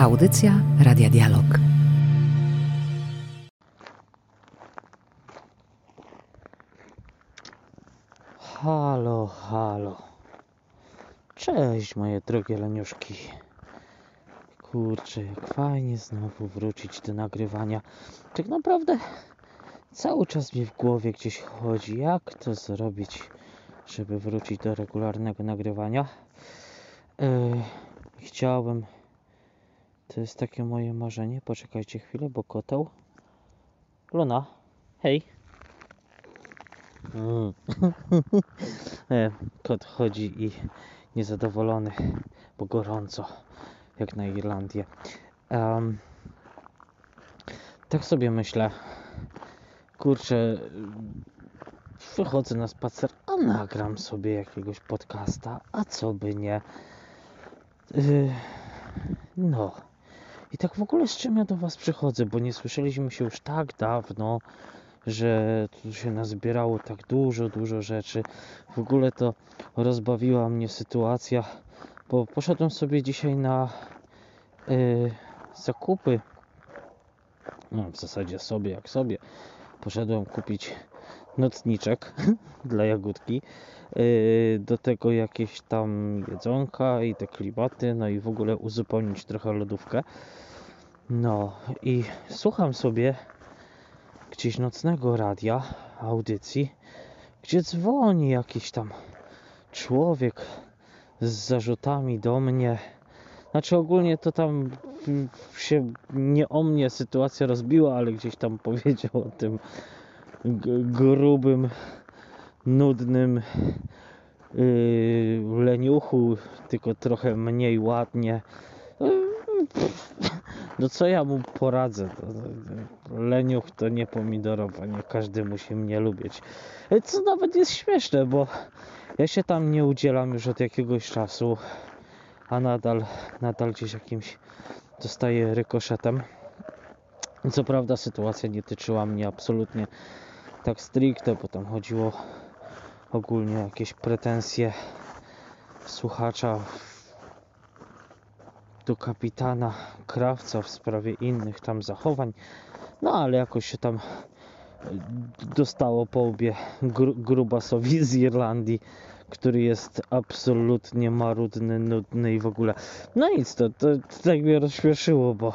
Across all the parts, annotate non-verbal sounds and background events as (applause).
Audycja Radia Dialog. Halo, halo. Cześć moje drogie leniuszki. Kurczę, jak fajnie znowu wrócić do nagrywania. Tak naprawdę cały czas mi w głowie gdzieś chodzi, jak to zrobić, żeby wrócić do regularnego nagrywania. Yy, chciałbym. To jest takie moje marzenie. Poczekajcie chwilę, bo koteł. Luna, hej. Mm. (laughs) E, Kot chodzi i niezadowolony, bo gorąco, jak na Irlandię. Em, tak sobie myślę, kurczę, wychodzę na spacer, a nagram sobie jakiegoś podcasta, a co by nie. Yy, no. I tak w ogóle z czym ja do Was przychodzę, bo nie słyszeliśmy się już tak dawno, że tu się nazbierało tak dużo, dużo rzeczy. W ogóle to rozbawiła mnie sytuacja, bo poszedłem sobie dzisiaj na yy, zakupy. No, w zasadzie sobie jak sobie. Poszedłem kupić nocniczek (laughs) dla jagódki. Yy, do tego jakieś tam jedzonka i te klimaty, no i w ogóle uzupełnić trochę lodówkę. No i słucham sobie gdzieś nocnego radia, audycji, gdzie dzwoni jakiś tam człowiek z zarzutami do mnie. Znaczy ogólnie to tam się nie o mnie sytuacja rozbiła, ale gdzieś tam (laughs) powiedział o tym grubym, nudnym yy, leniuchu, tylko trochę mniej ładnie. No co ja mu poradzę? Leniuch to nie pomidorowa, nie każdy musi mnie lubić. Co nawet jest śmieszne, bo ja się tam nie udzielam już od jakiegoś czasu, a nadal, nadal gdzieś jakimś dostaję rykoszetem. Co prawda sytuacja nie tyczyła mnie absolutnie tak stricte, bo tam chodziło ogólnie jakieś pretensje słuchacza do kapitana Krawca w sprawie innych tam zachowań. No ale jakoś się tam e, dostało po łbie gru, grubasowi z Irlandii, który jest absolutnie marudny, nudny i w ogóle. No nic, to, to, to tak mnie rozśmieszyło, bo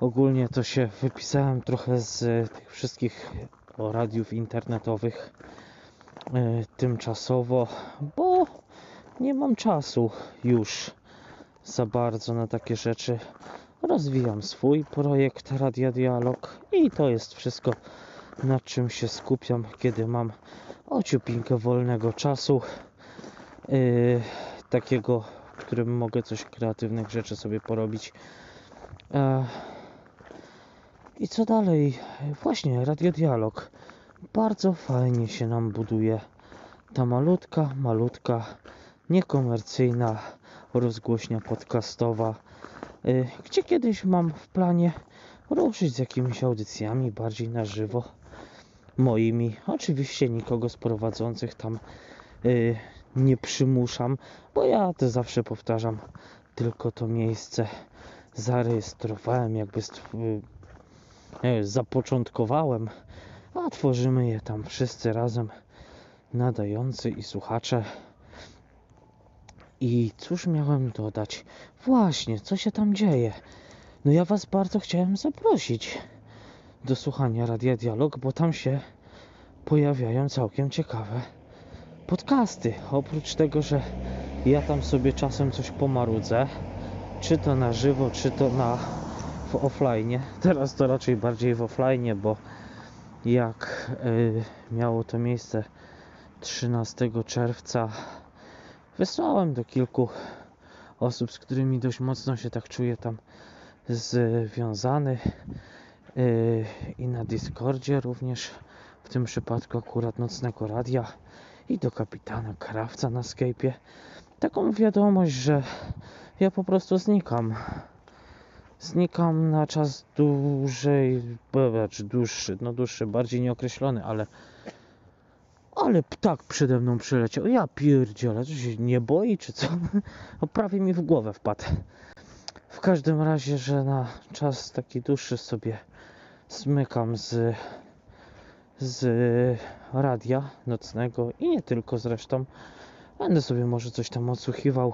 ogólnie to się wypisałem trochę z e, tych wszystkich radiów internetowych tymczasowo, bo nie mam czasu już za bardzo na takie rzeczy. Rozwijam swój projekt Radia Dialog i to jest wszystko, nad czym się skupiam, kiedy mam ociupinkę wolnego czasu, yy, takiego, w którym mogę coś kreatywnych rzeczy sobie porobić. E, I co dalej? Właśnie, Radio Dialog. Bardzo fajnie się nam buduje. Ta malutka, malutka, niekomercyjna rozgłośnia podcastowa, y, gdzie kiedyś mam w planie ruszyć z jakimiś audycjami bardziej na żywo moimi. Oczywiście nikogo z prowadzących tam y, nie przymuszam, bo ja to zawsze powtarzam, tylko to miejsce zarejestrowałem, jakby y, zapoczątkowałem, a tworzymy je tam wszyscy razem, nadający i słuchacze. I cóż miałem dodać? Właśnie, co się tam dzieje? No ja was bardzo chciałem zaprosić do słuchania Radia Dialog, bo tam się pojawiają całkiem ciekawe podcasty. Oprócz tego, że ja tam sobie czasem coś pomarudzę, czy to na żywo, czy to na w offline. Teraz to raczej bardziej w offline, bo jak y, miało to miejsce 13 czerwca wysłałem do kilku osób, z którymi dość mocno się tak czuję tam związany yy, i na Discordzie również w tym przypadku akurat Nocnego Radia i do kapitana Krawca na Skype'ie. Taką wiadomość, że ja po prostu znikam znikam na czas dłużej, czy dłuższy, no dłuższy, bardziej nieokreślony, ale ale ptak przede mną przyleciał. Ja pierdzielę, czy się nie boi, czy co? (laughs) No prawie mi w głowę wpadł. w każdym razie, że na czas taki dłuższy sobie zmykam z, z radia nocnego i nie tylko zresztą. Będę sobie może coś tam odsłuchiwał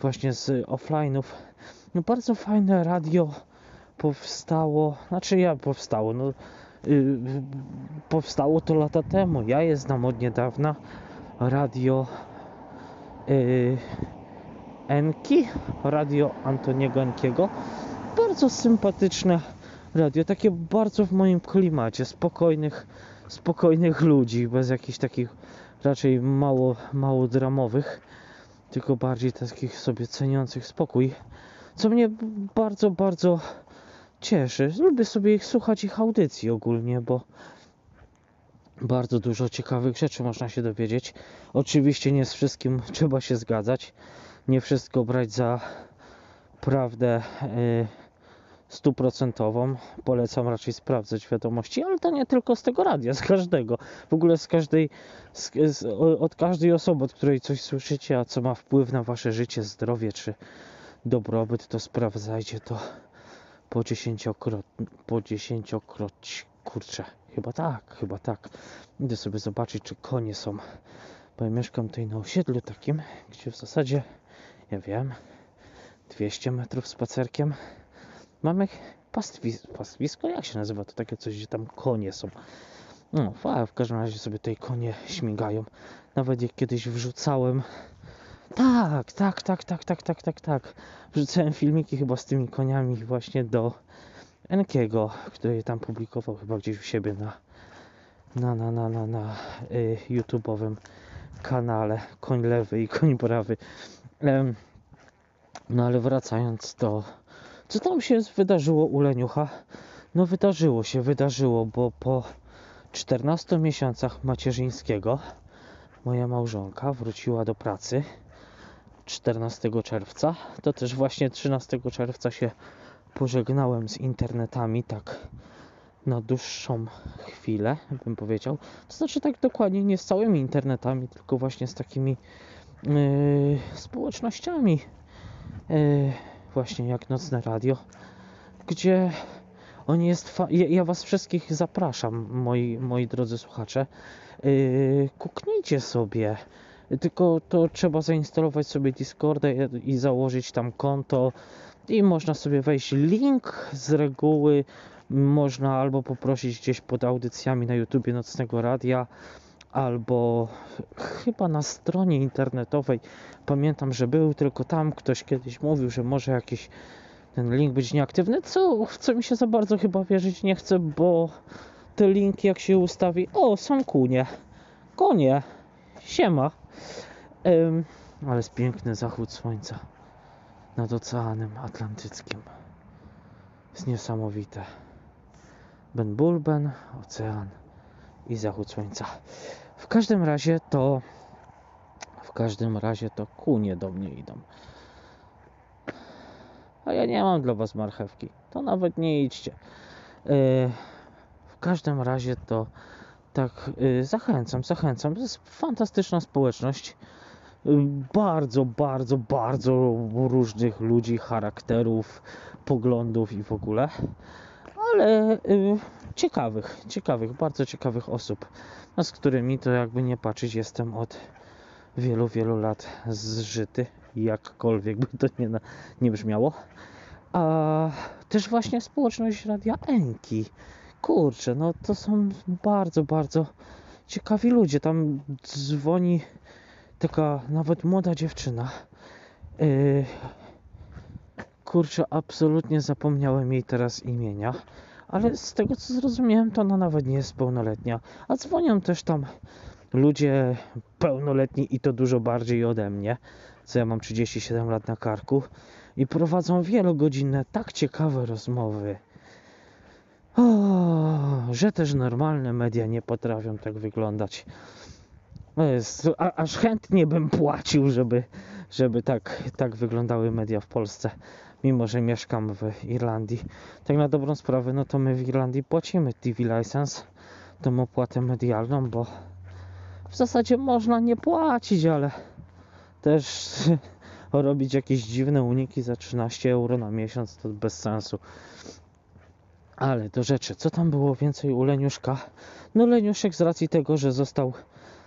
właśnie z offline'ów. No bardzo fajne radio powstało, znaczy ja powstało, no yy, powstało to lata temu. Ja je znam od niedawna. Radio yy, Enki, radio Antoniego Enkiego. Bardzo sympatyczne radio, takie bardzo w moim klimacie, spokojnych, spokojnych ludzi, bez jakichś takich raczej mało, mało dramowych, tylko bardziej takich sobie ceniących spokój, co mnie bardzo, bardzo cieszy. Lubię sobie ich słuchać, ich audycji ogólnie, bo bardzo dużo ciekawych rzeczy można się dowiedzieć. Oczywiście nie z wszystkim (laughs) trzeba się zgadzać, nie wszystko brać za prawdę y, stuprocentową. Polecam raczej sprawdzać wiadomości, ale to nie tylko z tego radia, (laughs) z każdego. W ogóle z każdej, z, z, od każdej osoby, od której coś słyszycie, a co ma wpływ na wasze życie, zdrowie czy dobrobyt, to sprawdzajcie to po dziesięciokrot, po dziesięciokroć, kurczę, chyba tak, chyba tak. Idę sobie zobaczyć, czy konie są, bo ja mieszkam tutaj na osiedlu takim, gdzie w zasadzie, ja wiem, 200 metrów spacerkiem mamy pastwis pastwisko, jak się nazywa to takie coś, gdzie tam konie są. No, w każdym razie sobie tutaj konie śmigają. Nawet jak kiedyś wrzucałem tak, tak, tak, tak, tak, tak, tak, tak. Wrzucałem filmiki chyba z tymi koniami właśnie do Enkiego, który tam publikował chyba gdzieś u siebie na na, na, na, na, na y, YouTube'owym kanale Koń Lewy i Koń Prawy. Um, no ale wracając do co tam się wydarzyło u Leniucha? No wydarzyło się, wydarzyło, bo po 14 miesiącach macierzyńskiego moja małżonka wróciła do pracy 14 czerwca. To też właśnie 13 czerwca się pożegnałem z internetami tak na dłuższą chwilę, bym powiedział. To znaczy tak dokładnie nie z całymi internetami, tylko właśnie z takimi yy, społecznościami yy, właśnie jak Nocne Radio, gdzie on jest. Ja, ja, Was wszystkich zapraszam, moi, moi drodzy słuchacze. Yy, kuknijcie sobie. Tylko to trzeba zainstalować sobie Discorda i założyć tam konto. I można sobie wejść. Link z reguły można albo poprosić gdzieś pod audycjami na YouTubie Nocnego Radia albo chyba na stronie internetowej. Pamiętam, że był, tylko tam ktoś kiedyś mówił, że może jakiś ten link być nieaktywny, co, co mi się za bardzo chyba wierzyć nie chce, bo te linki jak się ustawi, o są kunie, konie, siema, um, ale jest piękny zachód słońca nad Oceanem Atlantyckim, jest niesamowite. Ben Bulben, ocean i zachód słońca. W każdym razie to w każdym razie to kunie do mnie idą. A ja nie mam dla was marchewki. To nawet nie idźcie. Yy, w każdym razie to tak yy, zachęcam, zachęcam. To jest fantastyczna społeczność. Yy, bardzo, bardzo, bardzo różnych ludzi, charakterów, poglądów i w ogóle. Ale ciekawych, ciekawych, bardzo ciekawych osób, no, z którymi to jakby nie patrzeć jestem od wielu, wielu lat zżyty, jakkolwiek by to nie, nie brzmiało. A też właśnie społeczność Radia Enki. Kurczę, no to są bardzo, bardzo ciekawi ludzie. Tam dzwoni taka nawet młoda dziewczyna. Yy, kurczę, absolutnie zapomniałem jej teraz imienia ale z tego co zrozumiałem, to ona nawet nie jest pełnoletnia. A dzwonią też tam ludzie pełnoletni i to dużo bardziej ode mnie, co ja mam 37 lat na karku i prowadzą wielogodzinne, tak ciekawe rozmowy. O, że też normalne media nie potrafią tak wyglądać. Jest, a, aż chętnie bym płacił, żeby, żeby tak, tak wyglądały media w Polsce mimo że mieszkam w Irlandii. Tak na dobrą sprawę, no to my w Irlandii płacimy TV license, tą opłatę medialną, bo w zasadzie można nie płacić, ale też (laughs) robić jakieś dziwne uniki za 13 euro na miesiąc, to bez sensu. Ale do rzeczy, co tam było więcej u Leniuszka? No Leniuszek z racji tego, że został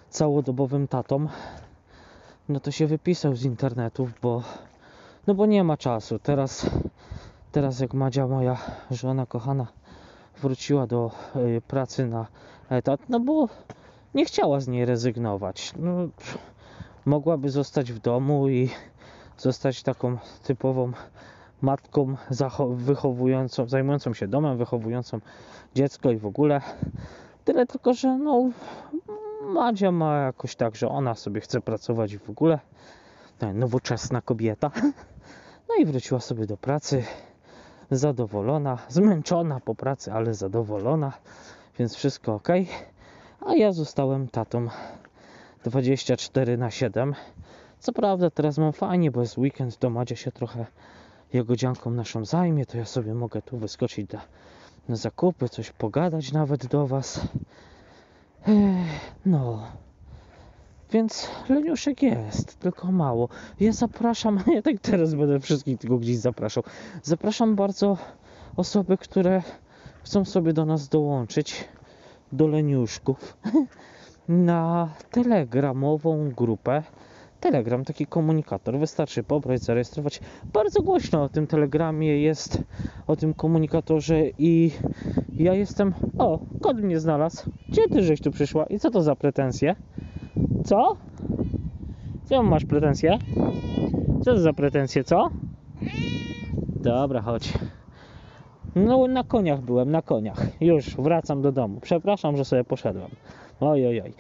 całodobowym tatą, no to się wypisał z internetów, bo no bo nie ma czasu. Teraz, teraz jak Madzia, moja żona kochana, wróciła do y, pracy na etat, no bo nie chciała z niej rezygnować. No, mogłaby zostać w domu i zostać taką typową matką wychowującą, zajmującą się domem, wychowującą dziecko i w ogóle. Tyle tylko, że no Madzia ma jakoś tak, że ona sobie chce pracować w ogóle. Nowoczesna kobieta. (laughs) No i wróciła sobie do pracy zadowolona, zmęczona po pracy, ale zadowolona, więc wszystko ok. A ja zostałem tatą 24 na 7. Co prawda teraz mam fajnie, bo jest weekend, to Madzia się trochę jagodzianką naszą zajmie, to ja sobie mogę tu wyskoczyć do, na zakupy, coś pogadać nawet do Was. No, więc leniuszek jest, tylko mało. Ja zapraszam, (laughs) ja tak teraz będę wszystkich tylko gdzieś zapraszał. Zapraszam bardzo osoby, które chcą sobie do nas dołączyć, do leniuszków, (laughs) na telegramową grupę. Telegram, taki komunikator. Wystarczy pobrać, zarejestrować. Bardzo głośno o tym telegramie jest, o tym komunikatorze i ja jestem. O, kod mnie znalazł. Gdzie ty żeś tu przyszła? I co to za pretensje? Co? Co masz pretensje? Co to za pretensje, co? Dobra, chodź. No na koniach byłem, na koniach. Już wracam do domu. Przepraszam, że sobie poszedłem. Oj, oj, oj.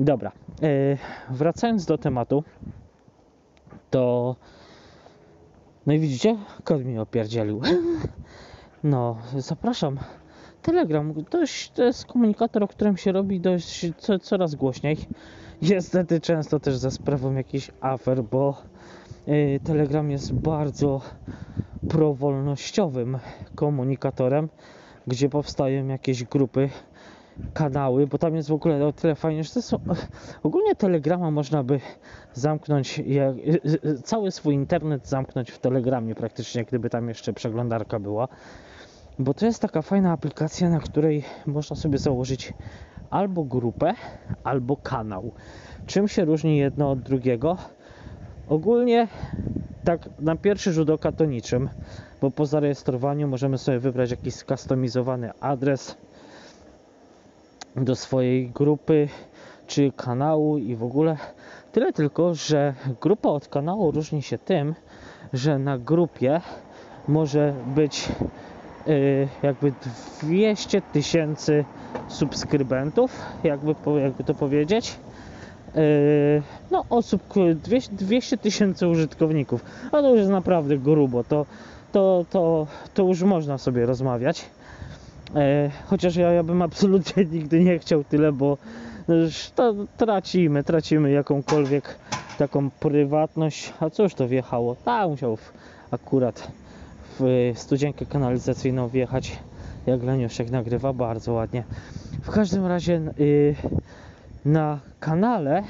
Dobra. Yy, wracając do tematu, to... No i widzicie? Kod mi opierdzielił. No, zapraszam. Telegram, to jest komunikator, o którym się robi dość co, coraz głośniej. Niestety często też za sprawą jakichś afer, bo y, Telegram jest bardzo prowolnościowym komunikatorem, gdzie powstają jakieś grupy, kanały, bo tam jest w ogóle o tyle fajnie, że to są, (laughs) ogólnie Telegrama można by zamknąć, jak, (laughs) cały swój internet zamknąć w Telegramie praktycznie, gdyby tam jeszcze przeglądarka była, bo to jest taka fajna aplikacja, na której można sobie założyć albo grupę, albo kanał. Czym się różni jedno od drugiego? Ogólnie tak na pierwszy rzut oka to niczym, bo po zarejestrowaniu możemy sobie wybrać jakiś skustomizowany adres do swojej grupy czy kanału i w ogóle tyle tylko, że grupa od kanału różni się tym, że na grupie może być Y, jakby 200 tysięcy subskrybentów, jakby, jakby to powiedzieć. Y, no, osób, 200 tysięcy użytkowników. A to już jest naprawdę grubo. To, to, to, to już można sobie rozmawiać. Y, chociaż ja, ja bym absolutnie (laughs) nigdy nie chciał tyle, bo to tracimy, tracimy jakąkolwiek taką prywatność. A cóż to wjechało? Tak, musiał akurat w studzienkę kanalizacyjną wjechać jak Leniuszek nagrywa bardzo ładnie w każdym razie yy, na kanale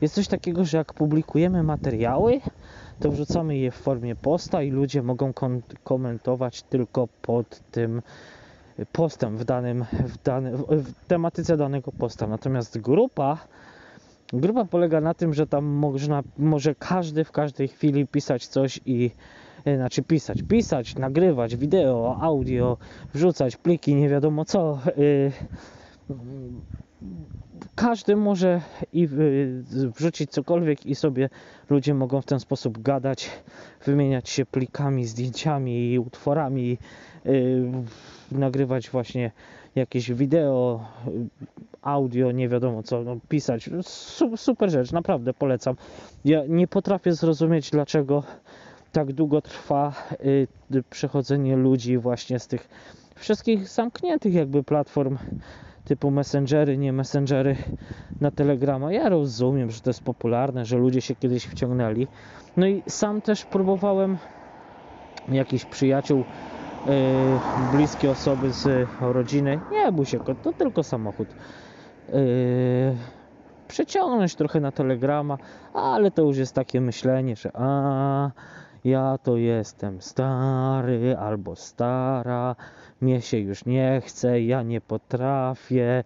jest coś takiego, że jak publikujemy materiały to wrzucamy je w formie posta i ludzie mogą komentować tylko pod tym postem w danym w, w tematyce danego posta natomiast grupa grupa polega na tym, że tam można, może każdy w każdej chwili pisać coś i E, znaczy pisać, pisać, nagrywać wideo, audio, wrzucać pliki, nie wiadomo co. E, każdy może i wrzucić cokolwiek i sobie ludzie mogą w ten sposób gadać, wymieniać się plikami, zdjęciami i utworami, nagrywać właśnie jakieś wideo, audio, nie wiadomo co, no, pisać. Super rzecz, naprawdę polecam. Ja nie potrafię zrozumieć, dlaczego tak długo trwa y, przechodzenie ludzi właśnie z tych wszystkich zamkniętych jakby platform typu messengery, nie messengery na Telegrama. Ja rozumiem, że to jest popularne, że ludzie się kiedyś wciągnęli. No i sam też próbowałem jakichś przyjaciół, bliskie osoby z rodziny. Nie się, to tylko samochód. Yy, przeciągnąć trochę na Telegrama, ale to już jest takie myślenie, że a ja to jestem stary albo stara, mnie się już nie chce, ja nie potrafię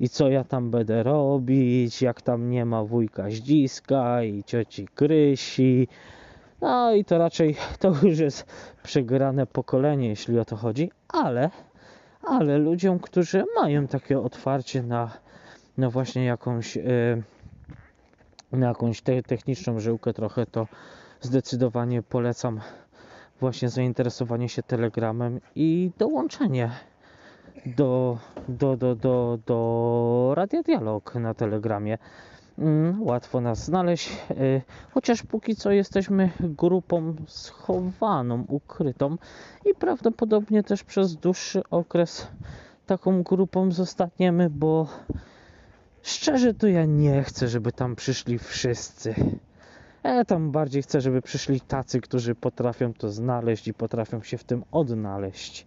i co ja tam będę robić, jak tam nie ma wujka Zdziska i cioci Krysi. No i to raczej to już jest przegrane pokolenie, jeśli o to chodzi, ale, ale ludziom, którzy mają takie otwarcie na, na właśnie jakąś, yy, na jakąś te, techniczną żyłkę trochę, to zdecydowanie polecam właśnie zainteresowanie się Telegramem i dołączenie do, do, do, do, do Radia Dialog na Telegramie. Mm, łatwo nas znaleźć, y, chociaż póki co jesteśmy grupą schowaną, ukrytą i prawdopodobnie też przez dłuższy okres taką grupą zostaniemy, bo szczerze to ja nie chcę, żeby tam przyszli wszyscy. Ja tam bardziej chcę, żeby przyszli tacy, którzy potrafią to znaleźć i potrafią się w tym odnaleźć.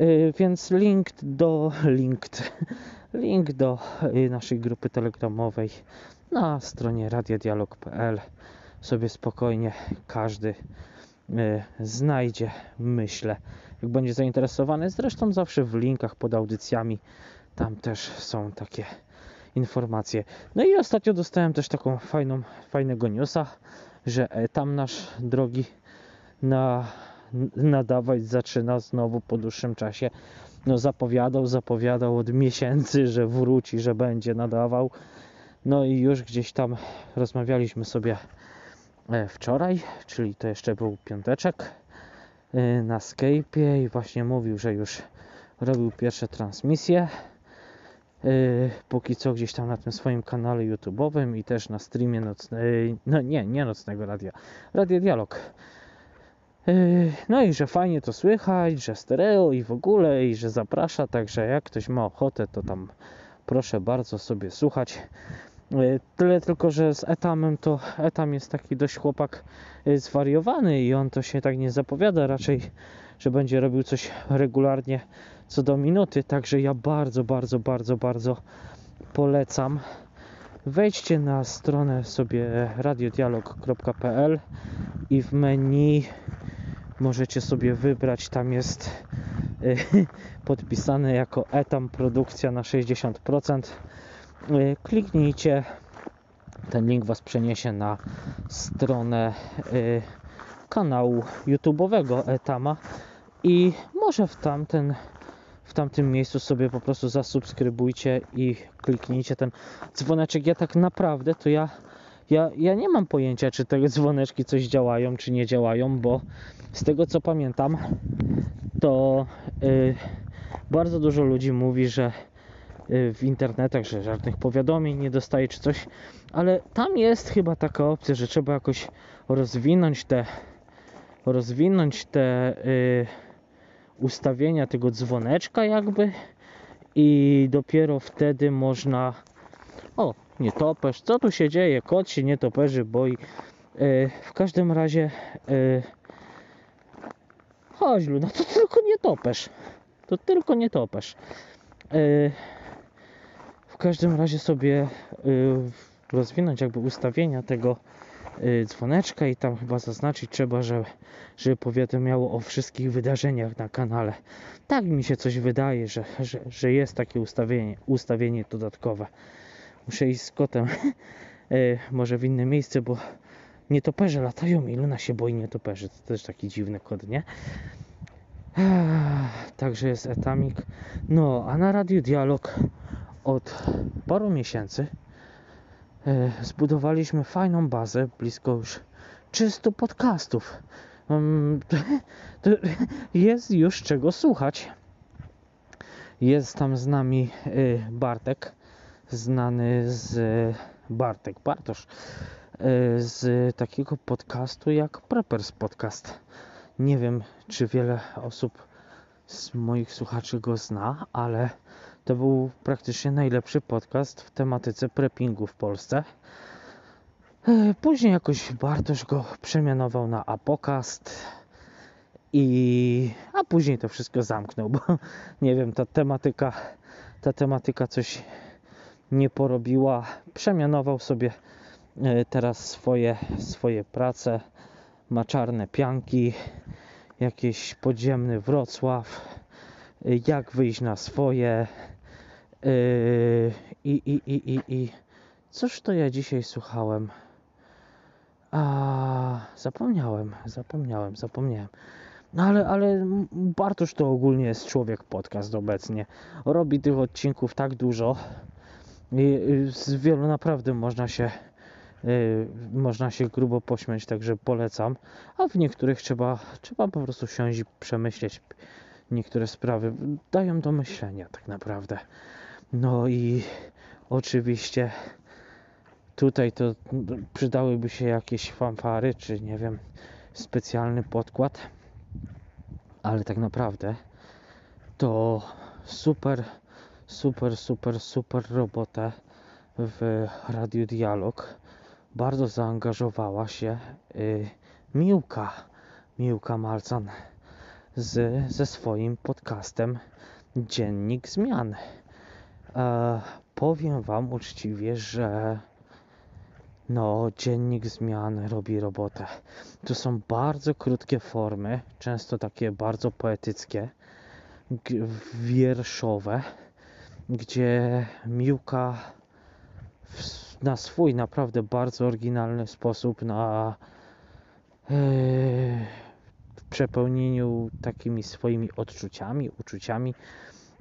Y, więc link do linked, link do y, naszej grupy telegramowej na stronie radiodialog.pl sobie spokojnie każdy y, znajdzie, myślę, jak będzie zainteresowany. Zresztą zawsze w linkach pod audycjami tam też są takie informacje. No i ostatnio dostałem też taką fajną, fajnego newsa, że e, tam nasz drogi na nadawać zaczyna znowu po dłuższym czasie. No zapowiadał, zapowiadał od miesięcy, że wróci, że będzie nadawał. No i już gdzieś tam rozmawialiśmy sobie e, wczoraj, czyli to jeszcze był piąteczek e, na Skype'ie i właśnie mówił, że już robił pierwsze transmisje. E, póki co gdzieś tam na tym swoim kanale YouTube'owym i też na streamie nocnego, no nie, nie nocnego radia, Radio Dialog no i że fajnie to słychać, że stereo i w ogóle, i że zaprasza, także jak ktoś ma ochotę, to tam proszę bardzo sobie słuchać. Yy, tyle tylko, że z Etamem to Etam jest taki dość chłopak yy, zwariowany i on to się tak nie zapowiada raczej, że będzie robił coś regularnie co do minuty, także ja bardzo, bardzo, bardzo, bardzo polecam. Wejdźcie na stronę sobie radiodialog.pl i w menu możecie sobie wybrać. Tam jest y, (laughs) podpisane jako etam produkcja na 60%. Y, kliknijcie. Ten link Was przeniesie na stronę y, kanału YouTube'owego Etama i może w tamten w tamtym miejscu sobie po prostu zasubskrybujcie i kliknijcie ten dzwoneczek. Ja tak naprawdę to ja ja, ja nie mam pojęcia, czy te dzwoneczki coś działają, czy nie działają, bo z tego co pamiętam, to yy, bardzo dużo ludzi mówi, że yy, w internetach, że żadnych powiadomień nie dostaje, czy coś, ale tam jest chyba taka opcja, że trzeba jakoś rozwinąć te rozwinąć te yy, ustawienia tego dzwoneczka jakby i dopiero wtedy można o, nietoperz. Co tu się dzieje? Kot się nietoperzy boi. E, w każdym razie e, chodź Luna, to tylko nietoperz. To tylko nietoperz. E, w każdym razie sobie e, rozwinąć jakby ustawienia tego dzwoneczka i tam chyba zaznaczyć trzeba, że, żeby powiadomiało o wszystkich wydarzeniach na kanale. Tak mi się coś wydaje, że, że, że jest takie ustawienie, ustawienie dodatkowe muszę iść z kotem (laughs) e, może w inne miejsce, bo nietoperze latają i Luna się boi nietoperzy. To też taki dziwny kod, nie? Także jest etamik. No, a na Radio Dialog od paru miesięcy e, zbudowaliśmy fajną bazę, blisko już 300 podcastów. To jest już czego słuchać. Jest tam z nami e, Bartek, znany z Bartek Bartosz e, z takiego podcastu jak Preppers Podcast. Nie wiem, czy wiele osób z moich słuchaczy go zna, ale to był praktycznie najlepszy podcast w tematyce preppingu w Polsce. E, później jakoś Bartosz go przemianował na Apokast i a później to wszystko zamknął, bo (laughs) nie wiem, ta tematyka ta tematyka coś nie porobiła. Przemianował sobie e, teraz swoje, swoje prace. Ma czarne pianki, jakiś podziemny Wrocław, e, jak wyjść na swoje. E, I, i, i, i, i. Cóż to ja dzisiaj słuchałem? A, zapomniałem, zapomniałem, zapomniałem. No ale, ale Bartosz to ogólnie jest człowiek podcast obecnie. Robi tych odcinków tak dużo. I z wielu naprawdę można się yy, można się grubo pośmiać, także polecam. A w niektórych trzeba, trzeba po prostu siąść i przemyśleć niektóre sprawy. Dają do myślenia tak naprawdę. No i oczywiście tutaj to przydałyby się jakieś fanfary, czy nie wiem, specjalny podkład ale tak naprawdę to super, super, super, super robotę w Radiu Dialog bardzo zaangażowała się y, Miłka, Miłka Malcan z, ze swoim podcastem Dziennik Zmian. E, powiem Wam uczciwie, że no, dziennik zmian robi robotę. To są bardzo krótkie formy, często takie bardzo poetyckie, wierszowe, gdzie Miłka na swój naprawdę bardzo oryginalny sposób, na yy, przepełnieniu takimi swoimi odczuciami, uczuciami,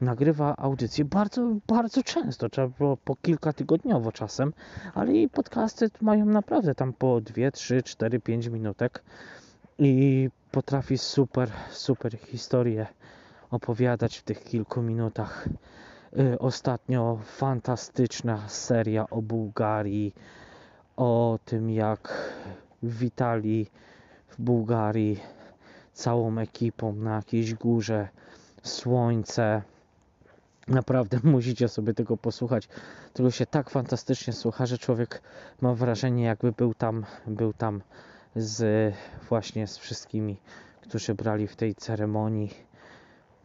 nagrywa audycje bardzo, bardzo często, trzeba było po kilka tygodniowo czasem, ale jej podcasty mają naprawdę tam po 2, 3, 4, 5 minutek i potrafi super, super historię opowiadać w tych kilku minutach. Y, ostatnio fantastyczna seria o Bułgarii, o tym jak witali w Bułgarii całą ekipą na jakiejś górze, słońce, Naprawdę (laughs) musicie sobie tego posłuchać. Tego się tak fantastycznie słucha, że człowiek ma wrażenie, jakby był tam, był tam z właśnie z wszystkimi, którzy brali w tej ceremonii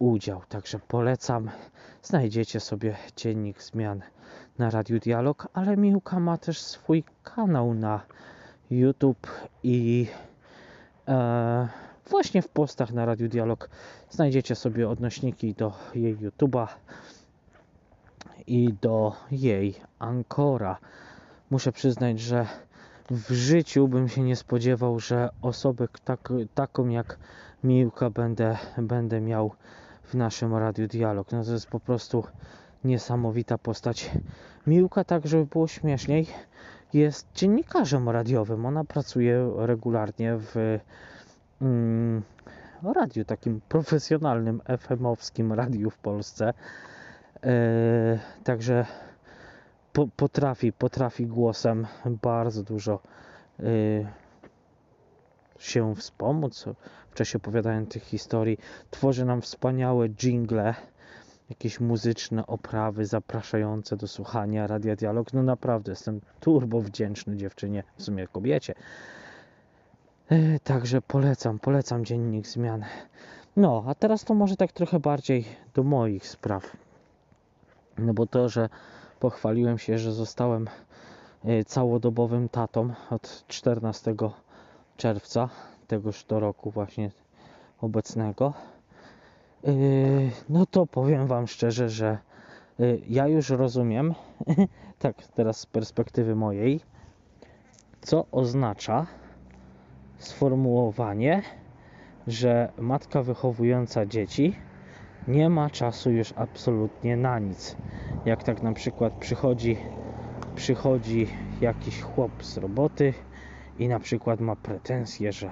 udział. Także polecam. Znajdziecie sobie dziennik zmian na Radiu Dialog, ale Miłka ma też swój kanał na YouTube i e, właśnie w postach na Radiu Dialog znajdziecie sobie odnośniki do jej YouTube'a i do jej Ankora. Muszę przyznać, że w życiu bym się nie spodziewał, że osobę tak, taką jak Miłka będę, będę miał w naszym Radiu Dialog. No to jest po prostu niesamowita postać. Miłka, tak żeby było śmieszniej, jest dziennikarzem radiowym. Ona pracuje regularnie w mm, radiu takim profesjonalnym, FM-owskim radiu w Polsce. E, także po, potrafi, potrafi głosem bardzo dużo e, się wspomóc czasie opowiadania tych historii. Tworzy nam wspaniałe jingle, jakieś muzyczne oprawy zapraszające do słuchania Radia Dialog. No naprawdę jestem turbo wdzięczny dziewczynie, w sumie kobiecie. E, także polecam, polecam dziennik zmian. No, a teraz to może tak trochę bardziej do moich spraw. No bo to, że pochwaliłem się, że zostałem e, całodobowym tatą od 14 czerwca tegoż to roku właśnie obecnego. E, no to powiem Wam szczerze, że e, ja już rozumiem, (laughs) tak teraz z perspektywy mojej, co oznacza sformułowanie, że matka wychowująca dzieci nie ma czasu już absolutnie na nic. Jak tak na przykład przychodzi, przychodzi jakiś chłop z roboty i na przykład ma pretensje, że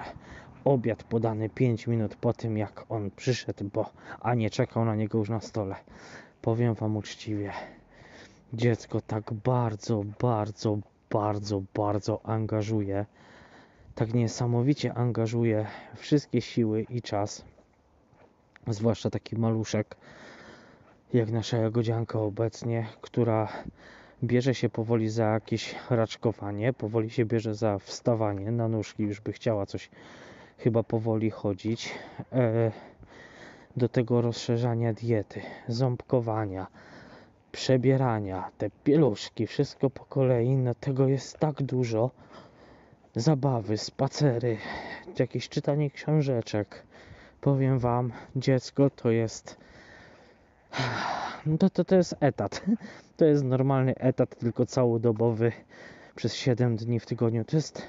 obiad podany 5 minut po tym jak on przyszedł, bo a nie czekał na niego już na stole. Powiem wam uczciwie, dziecko tak bardzo, bardzo, bardzo, bardzo angażuje, tak niesamowicie angażuje wszystkie siły i czas zwłaszcza taki maluszek jak nasza jagodzianka obecnie, która bierze się powoli za jakieś raczkowanie, powoli się bierze za wstawanie na nóżki, już by chciała coś chyba powoli chodzić. E, do tego rozszerzania diety, ząbkowania, przebierania, te pieluszki, wszystko po kolei, no tego jest tak dużo. Zabawy, spacery, jakieś czytanie książeczek. Powiem wam, dziecko to jest. No to, to, to jest etat. To jest normalny etat, tylko całodobowy przez 7 dni w tygodniu. To jest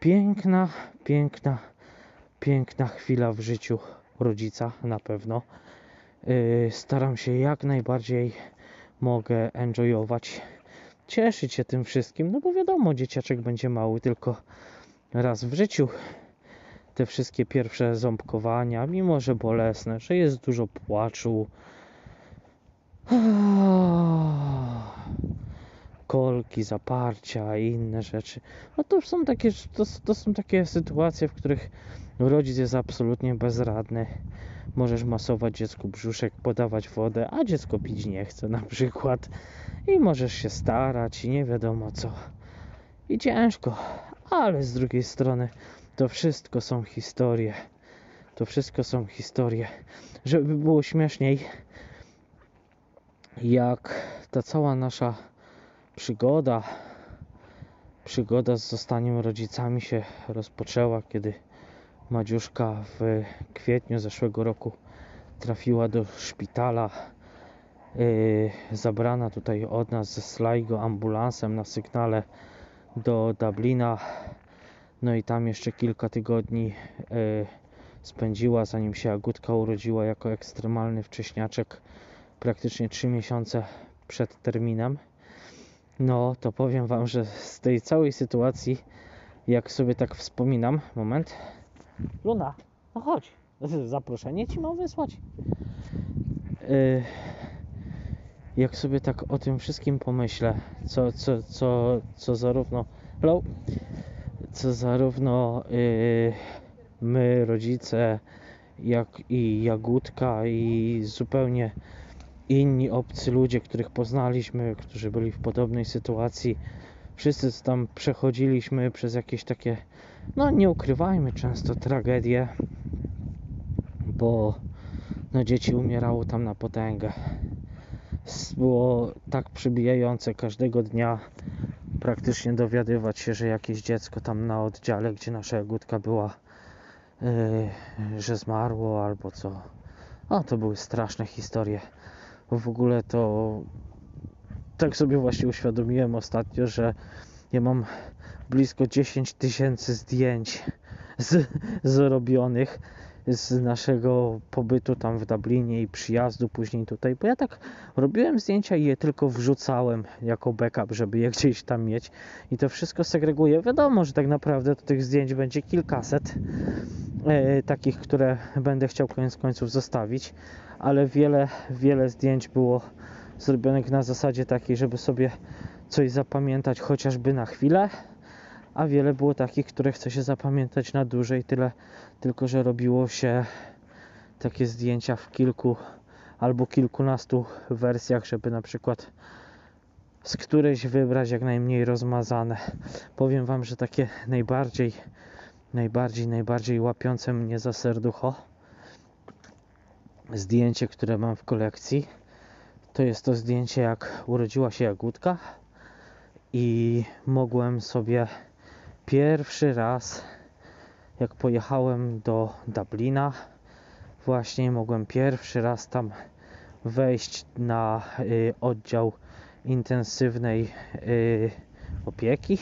piękna, piękna, piękna chwila w życiu rodzica na pewno. Yy, staram się jak najbardziej mogę enjoyować, cieszyć się tym wszystkim, no bo wiadomo, dzieciaczek będzie mały tylko raz w życiu. Te wszystkie pierwsze ząbkowania, mimo że bolesne, że jest dużo płaczu, kolki, zaparcia i inne rzeczy. No to są takie, to, to są takie sytuacje, w których rodzic jest absolutnie bezradny. Możesz masować dziecku brzuszek, podawać wodę, a dziecko pić nie chce na przykład. I możesz się starać i nie wiadomo co. I ciężko, ale z drugiej strony to wszystko są historie. To wszystko są historie. Żeby było śmieszniej, jak ta cała nasza przygoda, przygoda z zostaniem rodzicami się rozpoczęła, kiedy Madziuszka w kwietniu zeszłego roku trafiła do szpitala. Yy, zabrana tutaj od nas ze Sligo ambulansem na sygnale do Dublina. No i tam jeszcze kilka tygodni yy, spędziła, zanim się Agutka urodziła jako ekstremalny wcześniaczek, praktycznie 3 miesiące przed terminem. No to powiem Wam, że z tej całej sytuacji, jak sobie tak wspominam, moment. Luna, no chodź, (laughs) zaproszenie Ci mam wysłać. Yy, jak sobie tak o tym wszystkim pomyślę, co, co, co, co zarówno hello, co zarówno yy, my, rodzice, jak i Jagódka i zupełnie inni obcy ludzie, których poznaliśmy, którzy byli w podobnej sytuacji, wszyscy tam przechodziliśmy przez jakieś takie, no nie ukrywajmy, często tragedie, bo no dzieci umierało tam na potęgę. Było tak przybijające każdego dnia praktycznie dowiadywać się, że jakieś dziecko tam na oddziale, gdzie nasza jagódka była, yy, że zmarło albo co. No to były straszne historie. W ogóle to tak sobie właśnie uświadomiłem ostatnio, że ja mam blisko 10 tysięcy zdjęć (laughs) z, zrobionych z naszego pobytu tam w Dublinie i przyjazdu później tutaj, bo ja tak robiłem zdjęcia i je tylko wrzucałem jako backup, żeby je gdzieś tam mieć i to wszystko segreguję. Wiadomo, że tak naprawdę to tych zdjęć będzie kilkaset e, takich, które będę chciał koniec końców zostawić, ale wiele, wiele zdjęć było zrobionych na zasadzie takiej, żeby sobie coś zapamiętać chociażby na chwilę, a wiele było takich, które chce się zapamiętać na dłużej, tyle tylko, że robiło się takie zdjęcia w kilku albo kilkunastu wersjach, żeby na przykład z którejś wybrać jak najmniej rozmazane. Powiem Wam, że takie najbardziej, najbardziej, najbardziej łapiące mnie za serducho zdjęcie, które mam w kolekcji, to jest to zdjęcie jak urodziła się Jagódka i mogłem sobie pierwszy raz jak pojechałem do Dublina właśnie mogłem pierwszy raz tam wejść na y, oddział intensywnej y, opieki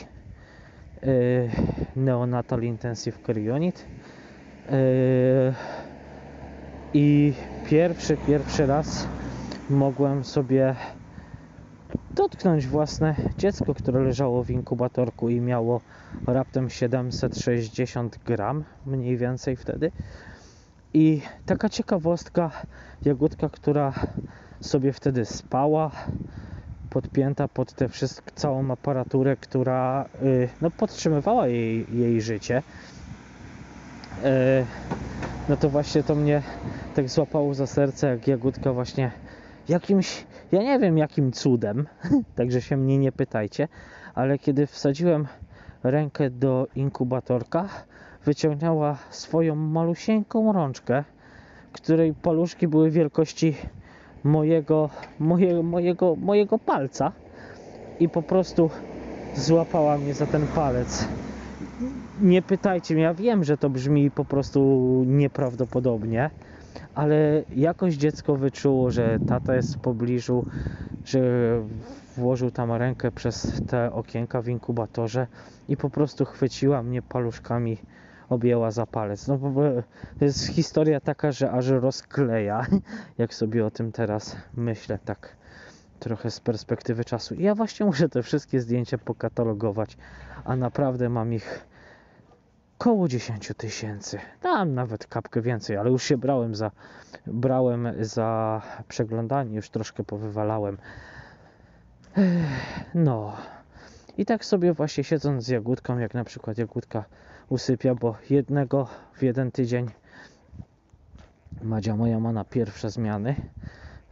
y, Neonatal Intensive Care Unit y, i pierwszy, pierwszy raz mogłem sobie dotknąć własne dziecko, które leżało w inkubatorku i miało raptem 760 gram, mniej więcej wtedy. I taka ciekawostka, jagódka, która sobie wtedy spała, podpięta pod tę całą aparaturę, która y, no, podtrzymywała jej, jej życie. Y, no to właśnie to mnie tak złapało za serce, jak jagódka właśnie jakimś, ja nie wiem jakim cudem, (laughs) także się mnie nie pytajcie, ale kiedy wsadziłem rękę do inkubatorka, wyciągnęła swoją malusieńką rączkę, której paluszki były wielkości mojego, moje, mojego, mojego palca i po prostu złapała mnie za ten palec. Nie pytajcie mnie, ja wiem, że to brzmi po prostu nieprawdopodobnie, ale jakoś dziecko wyczuło, że tata jest w pobliżu, że włożył tam rękę przez te okienka w inkubatorze i po prostu chwyciła mnie paluszkami, objęła za palec. No to jest historia taka, że aż rozkleja, (laughs) jak sobie o tym teraz myślę, tak trochę z perspektywy czasu. I ja właśnie muszę te wszystkie zdjęcia pokatalogować, a naprawdę mam ich koło 10 tysięcy. Tam nawet kapkę więcej, ale już się brałem za, brałem za przeglądanie, już troszkę powywalałem. No. I tak sobie właśnie siedząc z jagódką, jak na przykład jagódka usypia, bo jednego w jeden tydzień Madzia moja ma na pierwsze zmiany,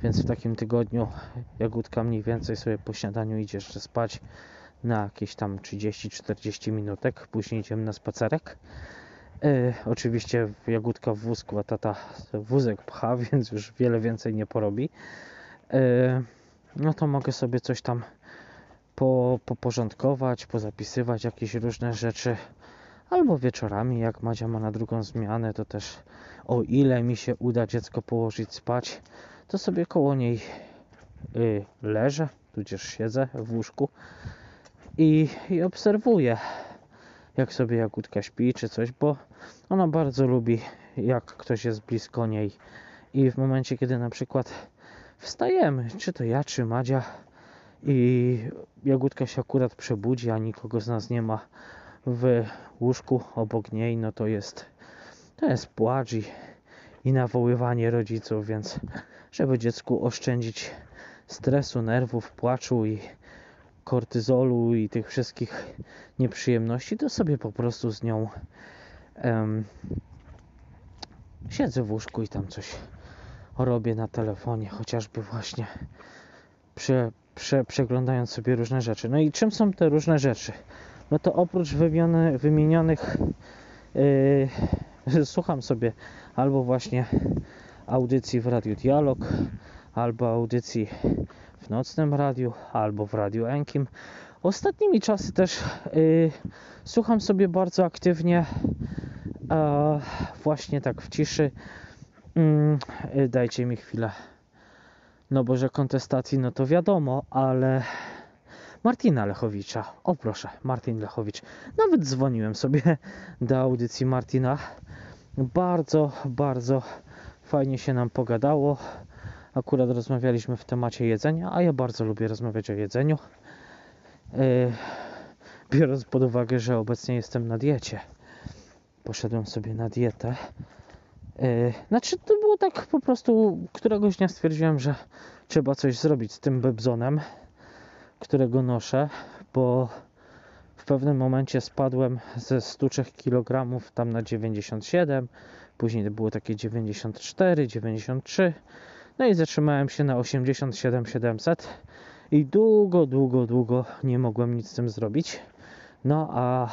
więc w takim tygodniu jagódka mniej więcej sobie po śniadaniu idzie jeszcze spać na jakieś tam 30-40 minutek, później idziemy na spacerek. E, oczywiście jagódka w wózku, a tata wózek pcha, (laughs) więc już wiele więcej nie porobi. E, no to mogę sobie coś tam po, poporządkować, pozapisywać jakieś różne rzeczy. Albo wieczorami, jak Madzia ma na drugą zmianę, to też o ile mi się uda dziecko położyć spać, to sobie koło niej y, leżę, tudzież siedzę w łóżku i, i obserwuję, jak sobie Jagódka śpi czy coś, bo ona bardzo lubi, jak ktoś jest blisko niej. I w momencie, kiedy na przykład wstajemy, czy to ja, czy Madzia, i Jagódka się akurat przebudzi, a nikogo z nas nie ma w łóżku obok niej, no to jest to jest płacz i, i nawoływanie rodziców, więc żeby dziecku oszczędzić stresu, nerwów, płaczu i kortyzolu i tych wszystkich nieprzyjemności, to sobie po prostu z nią um, siedzę w łóżku i tam coś robię na telefonie, chociażby właśnie prze, prze, przeglądając sobie różne rzeczy. No i czym są te różne rzeczy? No to oprócz wymienionych yy, (laughs) słucham sobie albo właśnie audycji w Radiu Dialog, albo audycji nocnym radiu, albo w Radiu Enkim. Ostatnimi czasy też yy, słucham sobie bardzo aktywnie yy, właśnie tak w ciszy. Yy, dajcie mi chwilę. No bo że kontestacji, no to wiadomo, ale Martina Lechowicza. O proszę, Martin Lechowicz. Nawet dzwoniłem sobie do audycji Martina. Bardzo, bardzo fajnie się nam pogadało. Akurat rozmawialiśmy w temacie jedzenia, a ja bardzo lubię rozmawiać o jedzeniu. Yy, biorąc pod uwagę, że obecnie jestem na diecie. Poszedłem sobie na dietę. Yy, znaczy, to było tak po prostu, któregoś dnia stwierdziłem, że trzeba coś zrobić z tym bebzonem, którego noszę, bo w pewnym momencie spadłem ze 103 kg tam na 97, później to było takie 94, 93, no i zatrzymałem się na 87 700 i długo, długo, długo nie mogłem nic z tym zrobić. No a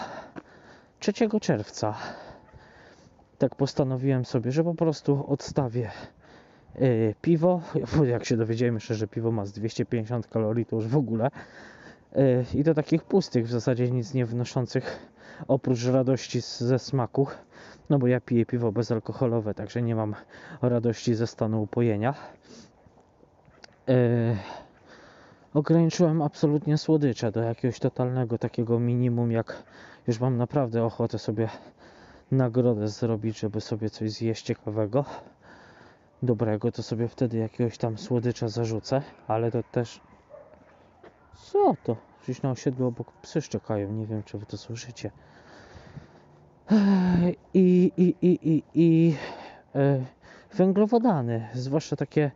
3 czerwca tak postanowiłem sobie, że po prostu odstawię yy, piwo. (laughs) Jak się dowiedziałem jeszcze, że piwo ma z 250 kalorii, to już w ogóle. Yy, I do takich pustych, w zasadzie nic nie wnoszących oprócz radości z, ze smaku. No bo ja piję piwo bezalkoholowe, także nie mam radości ze stanu upojenia. Yy, ograniczyłem absolutnie słodycze do jakiegoś totalnego takiego minimum, jak już mam naprawdę ochotę sobie nagrodę zrobić, żeby sobie coś zjeść ciekawego, dobrego, to sobie wtedy jakiegoś tam słodycza zarzucę, ale to też co to? Gdzieś na osiedlu obok psy szczekają, nie wiem czy wy to słyszycie. I, i, i, i, i e, węglowodany, zwłaszcza takie,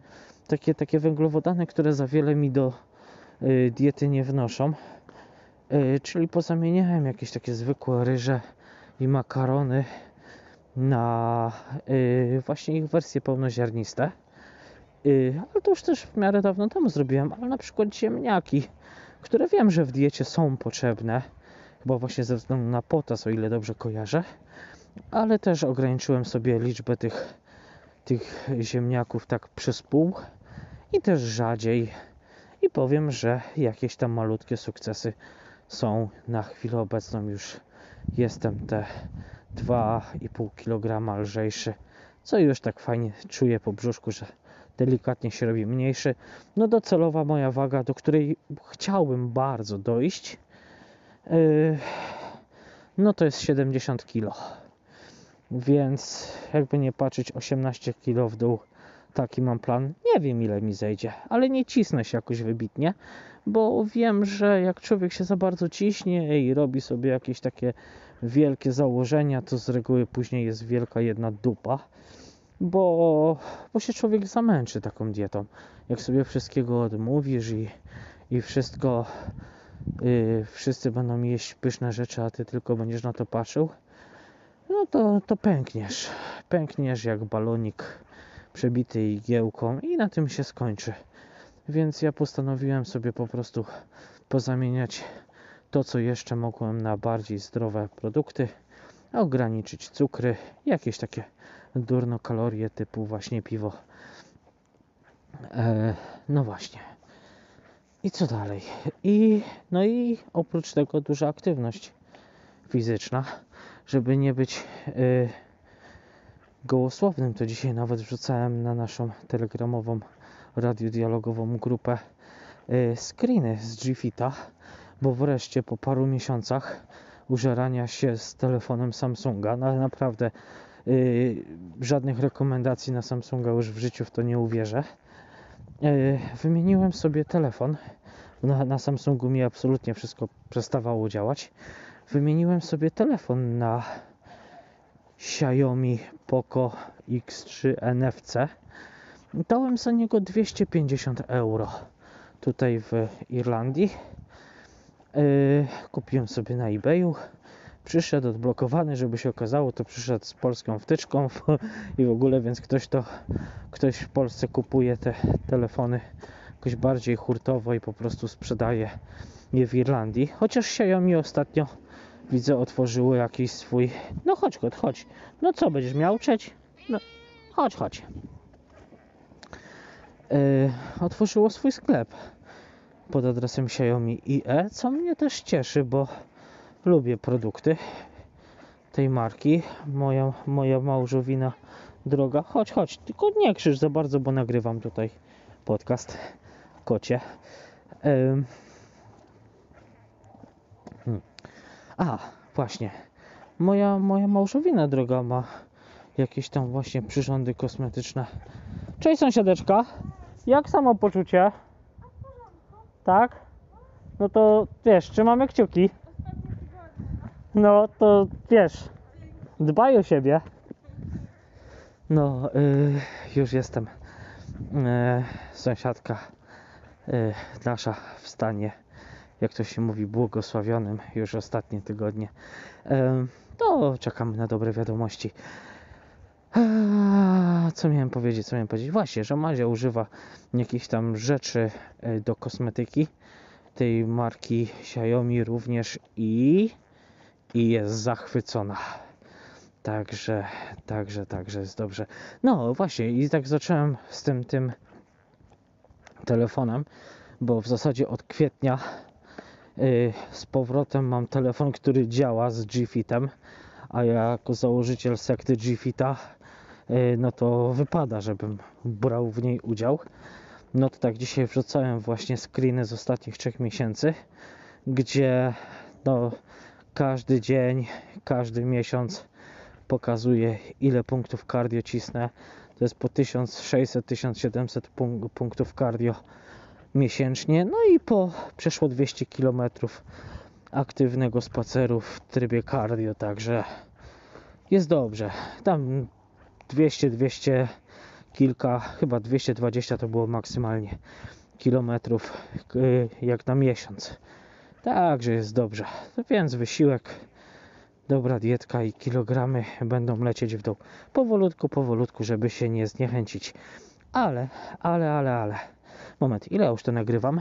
takie, takie węglowodany, które za wiele mi do e, diety nie wnoszą. E, czyli pozamieniałem jakieś takie zwykłe ryże i makarony na właśnie ich wersje pełnoziarniste. Ale to już też w miarę dawno temu zrobiłem, ale na przykład ziemniaki, które wiem, że w diecie są potrzebne, chyba właśnie ze względu na potas, o ile dobrze kojarzę, ale też ograniczyłem sobie liczbę tych, tych ziemniaków tak przez pół i też rzadziej. I powiem, że jakieś tam malutkie sukcesy są na chwilę obecną już jestem te 2,5 kg lżejszy, co już tak fajnie czuję po brzuszku, że delikatnie się robi mniejszy. No docelowa moja waga, do której chciałbym bardzo dojść, no to jest 70 kg. Więc jakby nie patrzeć 18 kg w dół, taki mam plan. Nie wiem ile mi zejdzie, ale nie cisnę się jakoś wybitnie, bo wiem, że jak człowiek się za bardzo ciśnie i robi sobie jakieś takie wielkie założenia, to z reguły później jest wielka jedna dupa, bo, bo się człowiek zamęczy taką dietą. Jak sobie wszystkiego odmówisz i, i wszystko, yy, wszyscy będą jeść pyszne rzeczy, a ty tylko będziesz na to patrzył, no to, to pękniesz. Pękniesz jak balonik przebity igiełką i na tym się skończy. Więc ja postanowiłem sobie po prostu pozamieniać to, co jeszcze mogłem na bardziej zdrowe produkty, ograniczyć cukry, jakieś takie durno kalorie typu właśnie piwo. E, no właśnie. I co dalej? I, no i oprócz tego duża aktywność fizyczna, żeby nie być y, gołosłownym, to dzisiaj nawet wrzucałem na naszą telegramową, radiodialogową grupę y, screeny z Gfita, bo wreszcie po paru miesiącach użerania się z telefonem Samsunga, no ale naprawdę y, żadnych rekomendacji na Samsunga już w życiu w to nie uwierzę. Y, wymieniłem sobie telefon. Na, na Samsungu mi absolutnie wszystko przestawało działać. Wymieniłem sobie telefon na Xiaomi Poco X3 NFC. Dałem za niego 250 euro tutaj w Irlandii. Yy, kupiłem sobie na eBayu. Przyszedł odblokowany, żeby się okazało, to przyszedł z polską wtyczką i w ogóle, więc ktoś to, ktoś w Polsce kupuje te telefony jakoś bardziej hurtowo i po prostu sprzedaje je w Irlandii. Chociaż Xiaomi ostatnio widzę otworzyło jakiś swój. No chodź, chodź, chodź. No co będziesz miał czeć? No, chodź, chodź. Yy, otworzyło swój sklep pod adresem Xiaomi IE, co mnie też cieszy, bo lubię produkty tej marki. Moja, moja małżowina droga. Chodź, chodź, tylko nie krzyż za bardzo, bo nagrywam tutaj podcast kocie. Hmm. A, właśnie. Moja, moja małżowina droga ma jakieś tam właśnie przyrządy kosmetyczne. Cześć sąsiadeczka. Jak samopoczucie? Tak? No to wiesz, trzymamy kciuki. No to wiesz, dbaj o siebie. No, yy, już jestem. Yy, sąsiadka yy, nasza w stanie jak to się mówi, błogosławionym już ostatnie tygodnie, to czekamy na dobre wiadomości. Co miałem powiedzieć, co miałem powiedzieć? Właśnie, że Mazia używa jakichś tam rzeczy do kosmetyki tej marki Xiaomi również i, i jest zachwycona. Także, także, także jest dobrze. No właśnie, i tak zacząłem z tym, tym telefonem, bo w zasadzie od kwietnia Y, z powrotem mam telefon, który działa z Gfitem, a ja jako założyciel sekty Gfita, y, no to wypada, żebym brał w niej udział. No to tak dzisiaj wrzucałem właśnie screeny z ostatnich trzech miesięcy, gdzie no, każdy dzień, każdy miesiąc pokazuje ile punktów cardio cisnę. To jest po 1600-1700 punktów cardio miesięcznie. No i po przeszło 200 km aktywnego spaceru w trybie cardio, także jest dobrze. Tam 200, 200 kilka, chyba 220 to było maksymalnie kilometrów y, jak na miesiąc. Także jest dobrze. Więc wysiłek, dobra dietka i kilogramy będą lecieć w dół. Powolutku, powolutku, żeby się nie zniechęcić. Ale, ale, ale, ale Moment, ile już to nagrywam?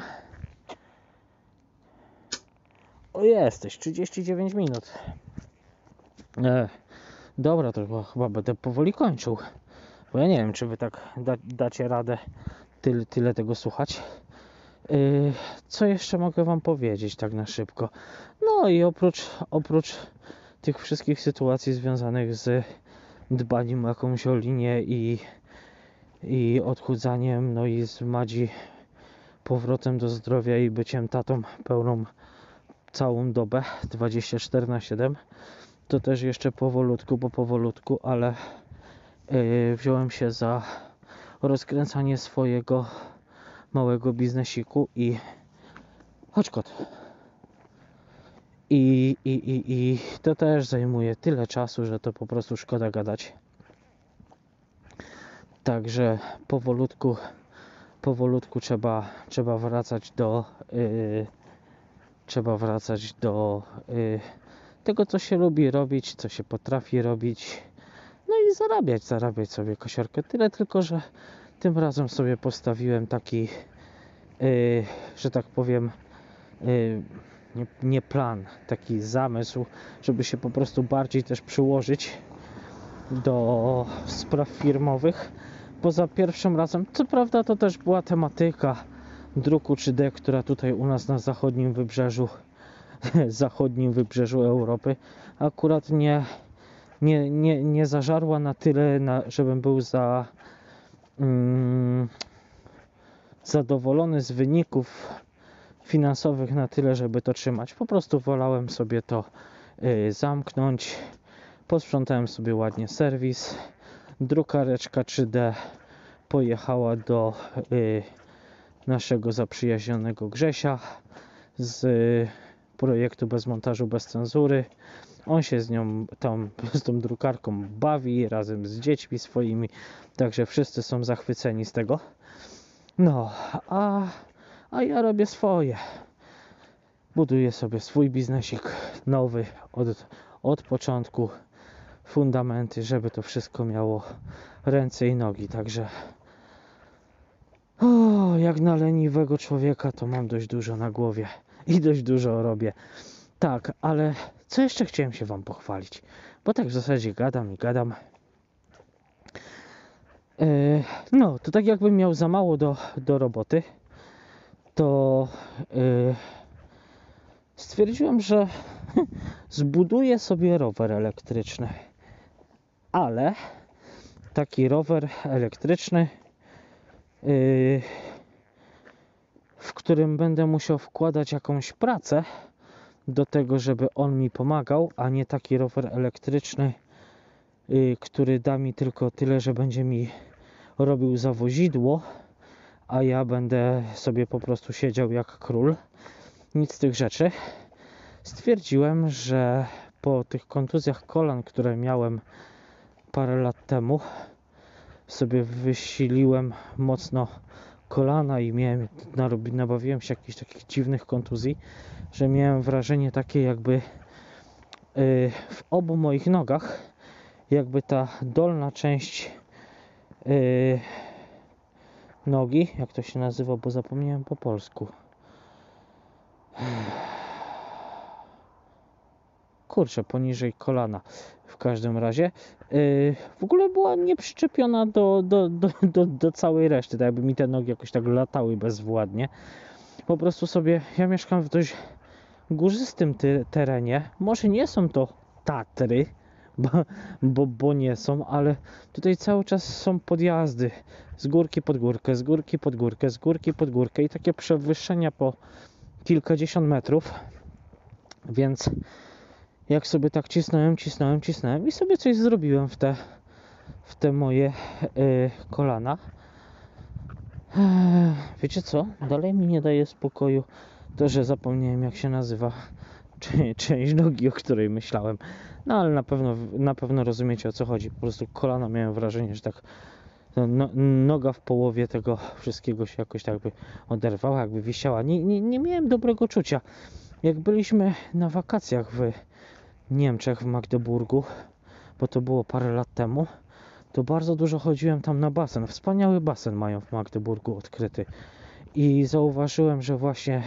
O jesteś, 39 minut. E, dobra, to chyba, chyba będę powoli kończył. Bo ja nie wiem, czy wy tak da, dacie radę tyle, tyle tego słuchać. Yy, co jeszcze mogę Wam powiedzieć tak na szybko? No i oprócz, oprócz tych wszystkich sytuacji związanych z dbaniem o jakąś o linię i, i odchudzaniem, no i z Madzi powrotem do zdrowia i byciem tatą pełną całą dobę 24 na 7 to też jeszcze powolutku, bo powolutku, ale yy, wziąłem się za rozkręcanie swojego małego biznesiku i chodź kot. I, i, i, I to też zajmuje tyle czasu, że to po prostu szkoda gadać. Także powolutku, powolutku trzeba, trzeba wracać do yy, trzeba wracać do yy, tego, co się lubi robić, co się potrafi robić. No i zarabiać, zarabiać sobie kosiarkę. Tyle tylko, że tym razem sobie postawiłem taki, yy, że tak powiem, yy, nie, nie plan, taki zamysł, żeby się po prostu bardziej też przyłożyć do spraw firmowych. Poza pierwszym razem, co prawda, to też była tematyka druku 3D, która tutaj u nas na zachodnim wybrzeżu, (laughs) zachodnim wybrzeżu Europy, akurat nie, nie, nie, nie zażarła na tyle, na, żebym był za zadowolony z wyników finansowych na tyle, żeby to trzymać. Po prostu wolałem sobie to y, zamknąć. Posprzątałem sobie ładnie serwis. Drukareczka 3D pojechała do y, naszego zaprzyjaźnionego Grzesia z y, projektu bez montażu, bez cenzury. On się z nią, tam, (laughs) z tą drukarką bawi razem z dziećmi swoimi, także wszyscy są zachwyceni z tego. No, a a ja robię swoje. Buduję sobie swój biznesik nowy od, od początku, fundamenty, żeby to wszystko miało ręce i nogi. Także o, jak na leniwego człowieka to mam dość dużo na głowie i dość dużo robię. Tak, ale co jeszcze chciałem się Wam pochwalić? Bo tak w zasadzie gadam i gadam. Yy, no, to tak jakbym miał za mało do, do roboty to yy, stwierdziłem, że (laughs) zbuduję sobie rower elektryczny. Ale taki rower elektryczny, yy, w którym będę musiał wkładać jakąś pracę do tego, żeby on mi pomagał, a nie taki rower elektryczny, yy, który da mi tylko tyle, że będzie mi robił zawozidło a ja będę sobie po prostu siedział jak król. Nic z tych rzeczy. Stwierdziłem, że po tych kontuzjach kolan, które miałem parę lat temu, sobie wysiliłem mocno kolana i miałem, nabawiłem się jakichś takich dziwnych kontuzji, że miałem wrażenie takie jakby y, w obu moich nogach jakby ta dolna część y, nogi, jak to się nazywa, bo zapomniałem po polsku. Kurczę, poniżej kolana. W każdym razie yy, w ogóle była nieprzyczepiona do, do, do, do, do całej reszty, tak jakby mi te nogi jakoś tak latały bezwładnie. Po prostu sobie, ja mieszkam w dość górzystym ty, terenie. Może nie są to Tatry, bo, bo, bo nie są, ale tutaj cały czas są podjazdy z górki pod górkę, z górki pod górkę, z górki pod górkę i takie przewyższenia po kilkadziesiąt metrów. Więc jak sobie tak cisnąłem, cisnąłem, cisnąłem i sobie coś zrobiłem w te, w te moje yy, kolana. Wiecie co? Dalej mi nie daje spokoju to, że zapomniałem jak się nazywa (laughs) część nogi, o której myślałem. No ale na pewno, na pewno rozumiecie o co chodzi. Po prostu kolana miałem wrażenie, że tak no, noga w połowie tego wszystkiego się jakoś tak by oderwała, jakby wisiała. Nie, nie, nie miałem dobrego czucia. Jak byliśmy na wakacjach w Niemczech, w Magdeburgu, bo to było parę lat temu, to bardzo dużo chodziłem tam na basen. Wspaniały basen mają w Magdeburgu odkryty. I zauważyłem, że właśnie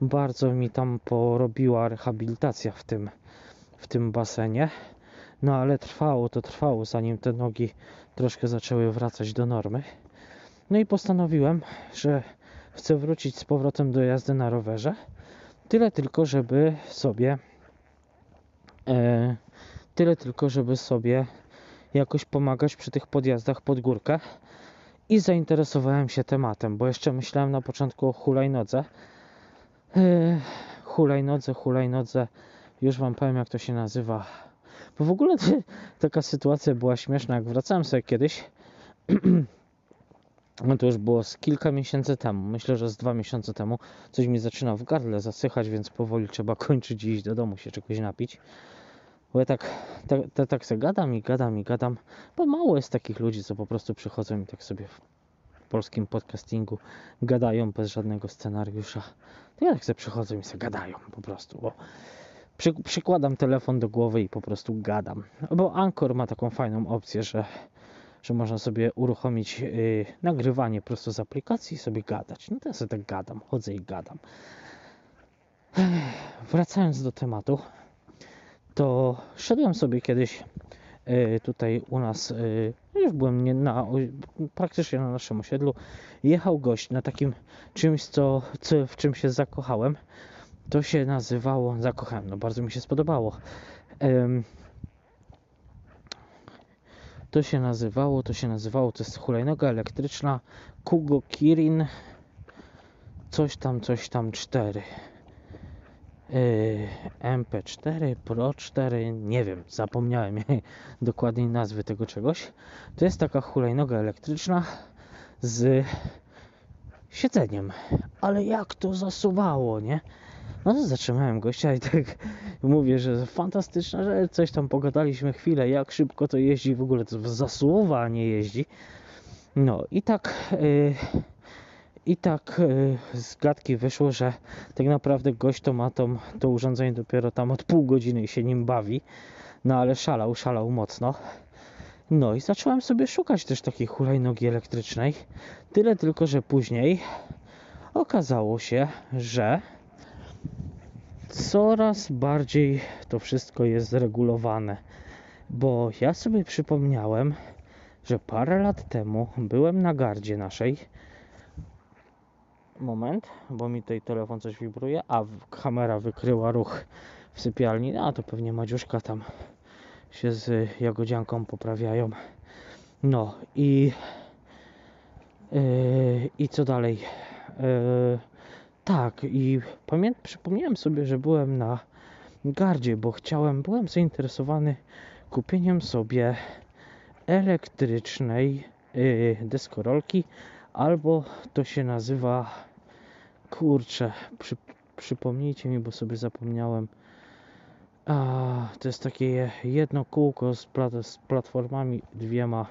bardzo mi tam porobiła rehabilitacja w tym, w tym basenie. No ale trwało to trwało, zanim te nogi troszkę zaczęły wracać do normy. No i postanowiłem, że chcę wrócić z powrotem do jazdy na rowerze. Tyle tylko, żeby sobie e, tyle tylko, żeby sobie jakoś pomagać przy tych podjazdach pod górkę. I zainteresowałem się tematem, bo jeszcze myślałem na początku o hulajnodze. E, hulajnodze, hulajnodze. Już wam powiem, jak to się nazywa. Bo w ogóle (laughs) taka sytuacja była śmieszna, jak wracałem sobie kiedyś. (clears throat) No to już było z kilka miesięcy temu, myślę, że z dwa miesiące temu. Coś mi zaczyna w gardle zasychać, więc powoli trzeba (laughs) kończyć i iść do domu się czegoś napić. Bo ja tak, tak, tak, tak sobie gadam i gadam i gadam, bo mało jest takich ludzi, co po prostu przychodzą i tak sobie w polskim podcastingu gadają bez żadnego scenariusza. To ja tak sobie przychodzą i sobie gadają po prostu, bo przy, przykładam telefon do głowy i po prostu gadam. Bo Anchor ma taką fajną opcję, że że można sobie uruchomić yy, nagrywanie prosto z aplikacji i sobie gadać. No to ja sobie tak gadam, chodzę i gadam. Ech, wracając do tematu, to szedłem sobie kiedyś yy, tutaj u nas, yy, już byłem nie na, praktycznie na naszym osiedlu, jechał gość na takim czymś, co, co w czym się zakochałem. To się nazywało, zakochałem, no bardzo mi się spodobało. To się nazywało, to się nazywało, to jest hulajnoga elektryczna Kugo Kirin coś tam, coś tam 4 yy, MP4, Pro 4, nie wiem, zapomniałem (laughs) dokładnej nazwy tego czegoś. To jest taka hulajnoga elektryczna z siedzeniem, ale jak to zasuwało, nie? No to zatrzymałem gościa i tak (laughs) mówię, że fantastyczna rzecz, coś tam pogadaliśmy chwilę, jak szybko to jeździ, w ogóle to zasuwa, nie jeździ. No i tak yy, i tak yy, z gadki wyszło, że tak naprawdę gość to ma to, to urządzenie dopiero tam od pół godziny i się nim bawi. No ale szalał, szalał mocno. No i zacząłem sobie szukać też takiej hulajnogi elektrycznej. Tyle tylko, że później okazało się, że coraz bardziej to wszystko jest zregulowane. Bo ja sobie przypomniałem, że parę lat temu byłem na gardzie naszej. Moment, bo mi tutaj telefon coś wibruje, a kamera wykryła ruch w sypialni. A to pewnie Madziuszka tam się z Jagodzianką poprawiają. No i yy, i co dalej? Yy, tak, i przypomniałem sobie, że byłem na gardzie, bo chciałem, byłem zainteresowany kupieniem sobie elektrycznej yy, deskorolki, albo to się nazywa, kurczę, przy, przypomnijcie mi, bo sobie zapomniałem. A, to jest takie jedno kółko z, plat, z platformami dwiema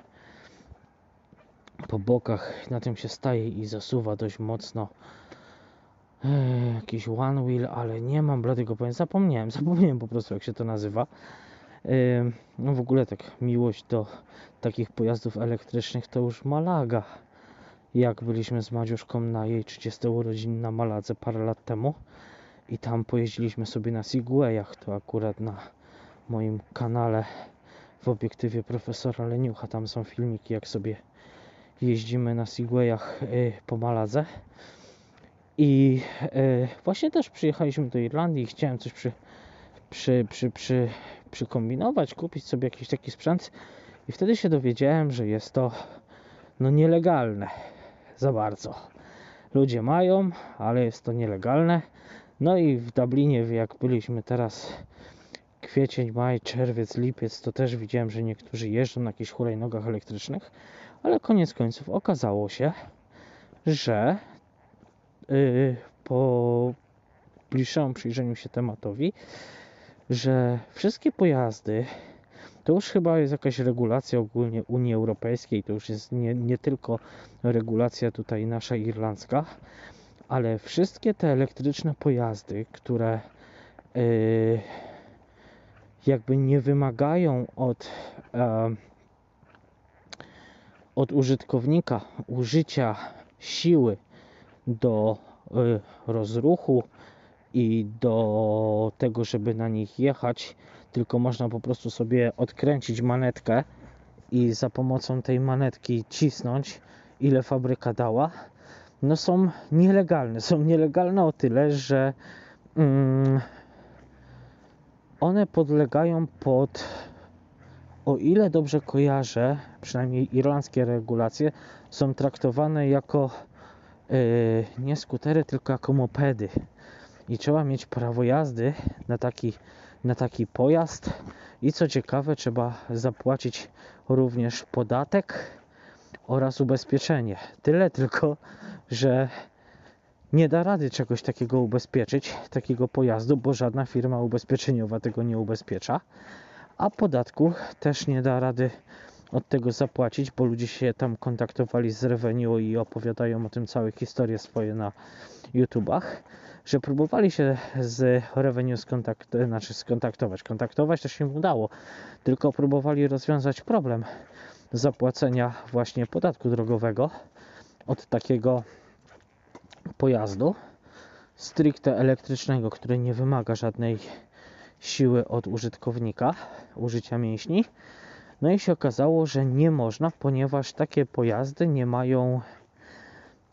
po bokach. Na tym się staje i zasuwa dość mocno jakiś one wheel, ale nie mam bladego pojęcia. Zapomniałem, (laughs) zapomniałem po prostu jak się to nazywa. No w ogóle tak miłość do takich pojazdów elektrycznych to już Malaga. Jak byliśmy z Madziuszką na jej 30 urodzin na Maladze parę lat temu i tam pojeździliśmy sobie na Segwayach, to akurat na moim kanale w obiektywie profesora Leniucha tam są filmiki jak sobie jeździmy na Segwayach y, po Maladze. I e, właśnie też przyjechaliśmy do Irlandii i chciałem coś przy, przy, przy, przy, przykombinować, kupić sobie jakiś taki sprzęt. I wtedy się dowiedziałem, że jest to no nielegalne za bardzo. Ludzie mają, ale jest to nielegalne. No i w Dublinie, jak byliśmy teraz kwiecień, maj, czerwiec, lipiec, to też widziałem, że niektórzy jeżdżą na jakichś hulajnogach elektrycznych, ale koniec końców okazało się, że po bliższemu przyjrzeniu się tematowi, że wszystkie pojazdy, to już chyba jest jakaś regulacja ogólnie Unii Europejskiej, to już jest nie, nie tylko regulacja tutaj nasza irlandzka, ale wszystkie te elektryczne pojazdy, które yy, jakby nie wymagają od, yy, od użytkownika użycia siły do y, rozruchu i do tego, żeby na nich jechać, tylko można po prostu sobie odkręcić manetkę i za pomocą tej manetki cisnąć ile fabryka dała, no są nielegalne. Są nielegalne o tyle, że mm, one podlegają pod, o ile dobrze kojarzę, przynajmniej irlandzkie regulacje, są traktowane jako nie skutery, tylko jako mopedy. I trzeba mieć prawo jazdy na taki, na taki pojazd. I co ciekawe, trzeba zapłacić również podatek oraz ubezpieczenie. Tyle tylko, że nie da rady czegoś takiego ubezpieczyć, takiego pojazdu, bo żadna firma ubezpieczeniowa tego nie ubezpiecza, a podatku też nie da rady od tego zapłacić, bo ludzie się tam kontaktowali z Revenue i opowiadają o tym całe historie swoje na YouTubach, że próbowali się z Revenue skontakt znaczy skontaktować. Kontaktować też się udało, tylko próbowali rozwiązać problem zapłacenia właśnie podatku drogowego od takiego pojazdu stricte elektrycznego, który nie wymaga żadnej siły od użytkownika, użycia mięśni. No i się okazało, że nie można, ponieważ takie pojazdy nie mają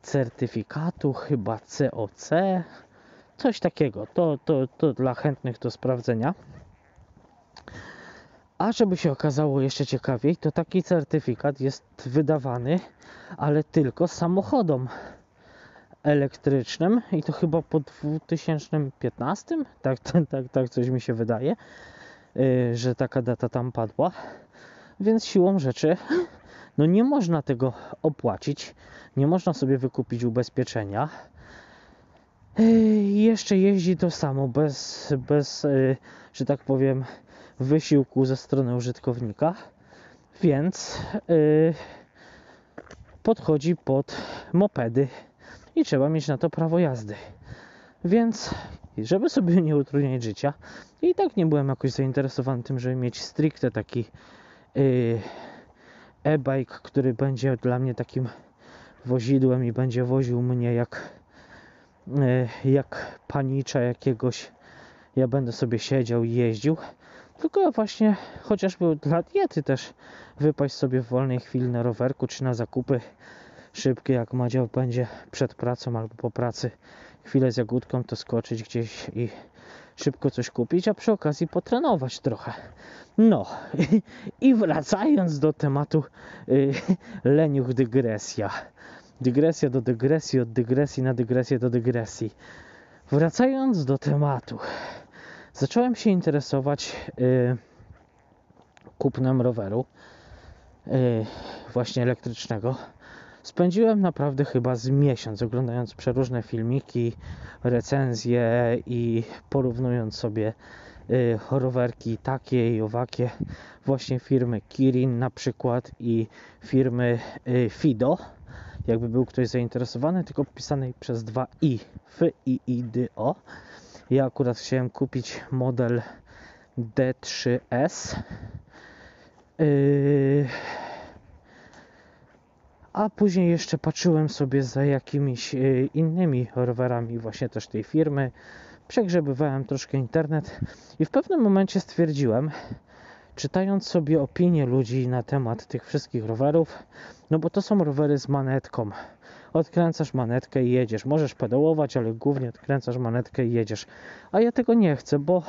certyfikatu, chyba COC, coś takiego. To, to, to dla chętnych do sprawdzenia. A żeby się okazało jeszcze ciekawiej, to taki certyfikat jest wydawany, ale tylko samochodom elektrycznym i to chyba po 2015, tak, (laughs) tak, tak, tak coś mi się wydaje, yy, że taka data tam padła. Więc siłą rzeczy (laughs) no nie można tego opłacić, nie można sobie wykupić ubezpieczenia. Yy, jeszcze jeździ to samo, bez, bez yy, że tak powiem, wysiłku ze strony użytkownika, więc yy, podchodzi pod mopedy i trzeba mieć na to prawo jazdy. Więc, żeby sobie nie utrudniać życia, i tak nie byłem jakoś zainteresowany tym, żeby mieć stricte taki e-bike, który będzie dla mnie takim wozidłem i będzie woził mnie jak, yy, jak panicza jakiegoś. Ja będę sobie siedział i jeździł. Tylko właśnie chociażby dla diety też wypaść sobie w wolnej chwili na rowerku czy na zakupy szybkie, jak Madzia będzie przed pracą albo po pracy chwilę z jagódką, to skoczyć gdzieś i szybko coś kupić, a przy okazji potrenować trochę. No (laughs) i wracając do tematu y, (laughs) leniuch dygresja. Dygresja do dygresji, od dygresji na dygresję do dygresji. Wracając do tematu, zacząłem się interesować y, kupnem roweru, y, właśnie elektrycznego Spędziłem naprawdę chyba z miesiąc oglądając przeróżne filmiki, recenzje i porównując sobie y, rowerki takie i owakie. Właśnie firmy Kirin na przykład i firmy y, Fido. Jakby był ktoś zainteresowany, tylko pisanej przez dwa i F i I D O. Ja akurat chciałem kupić model D3S yy, a później jeszcze patrzyłem sobie za jakimiś e, innymi rowerami właśnie też tej firmy. Przegrzebywałem troszkę internet i w pewnym momencie stwierdziłem, czytając sobie opinie ludzi na temat tych wszystkich rowerów, no bo to są rowery z manetką. Odkręcasz manetkę i jedziesz. Możesz pedałować, ale głównie odkręcasz manetkę i jedziesz. A ja tego nie chcę, bo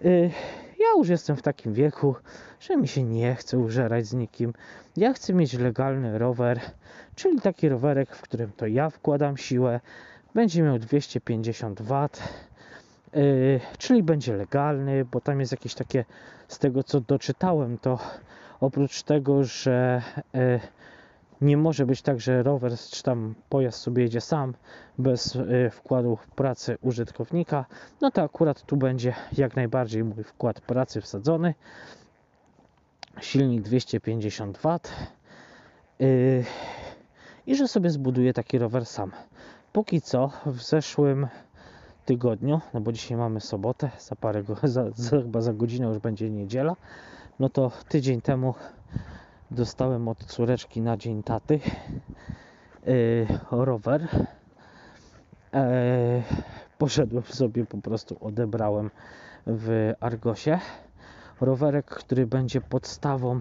yy, ja już jestem w takim wieku, że mi się nie chce użerać z nikim. Ja chcę mieć legalny rower, czyli taki rowerek, w którym to ja wkładam siłę. Będzie miał 250 W, yy, czyli będzie legalny, bo tam jest jakieś takie, z tego co doczytałem, to oprócz tego, że yy, nie może być tak, że rower czy tam pojazd sobie jedzie sam bez y, wkładu pracy użytkownika. No to akurat tu będzie jak najbardziej mój wkład pracy wsadzony. Silnik 250 W. Y, I że sobie zbuduję taki rower sam. Póki co w zeszłym tygodniu, no bo dzisiaj mamy sobotę, za parę, za, za, chyba za godzinę już będzie niedziela, no to tydzień temu dostałem od córeczki na dzień taty yy, rower. Yy, poszedłem sobie, po prostu odebrałem w Argosie. Rowerek, który będzie podstawą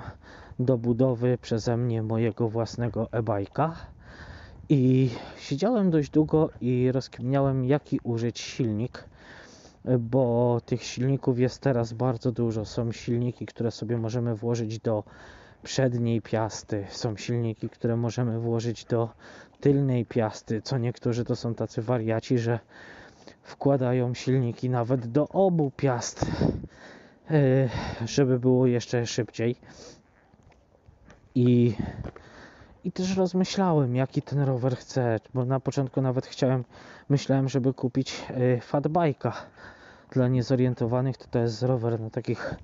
do budowy przeze mnie mojego własnego e-bajka. I siedziałem dość długo i rozkminiałem, jaki użyć silnik, bo tych silników jest teraz bardzo dużo. Są silniki, które sobie możemy włożyć do przedniej piasty, są silniki, które możemy włożyć do tylnej piasty. Co niektórzy to są tacy wariaci, że wkładają silniki nawet do obu piast, e, żeby było jeszcze szybciej. I, I też rozmyślałem, jaki ten rower chcę, bo na początku nawet chciałem, myślałem, żeby kupić e, fatbike'a. Dla niezorientowanych to to jest rower na takich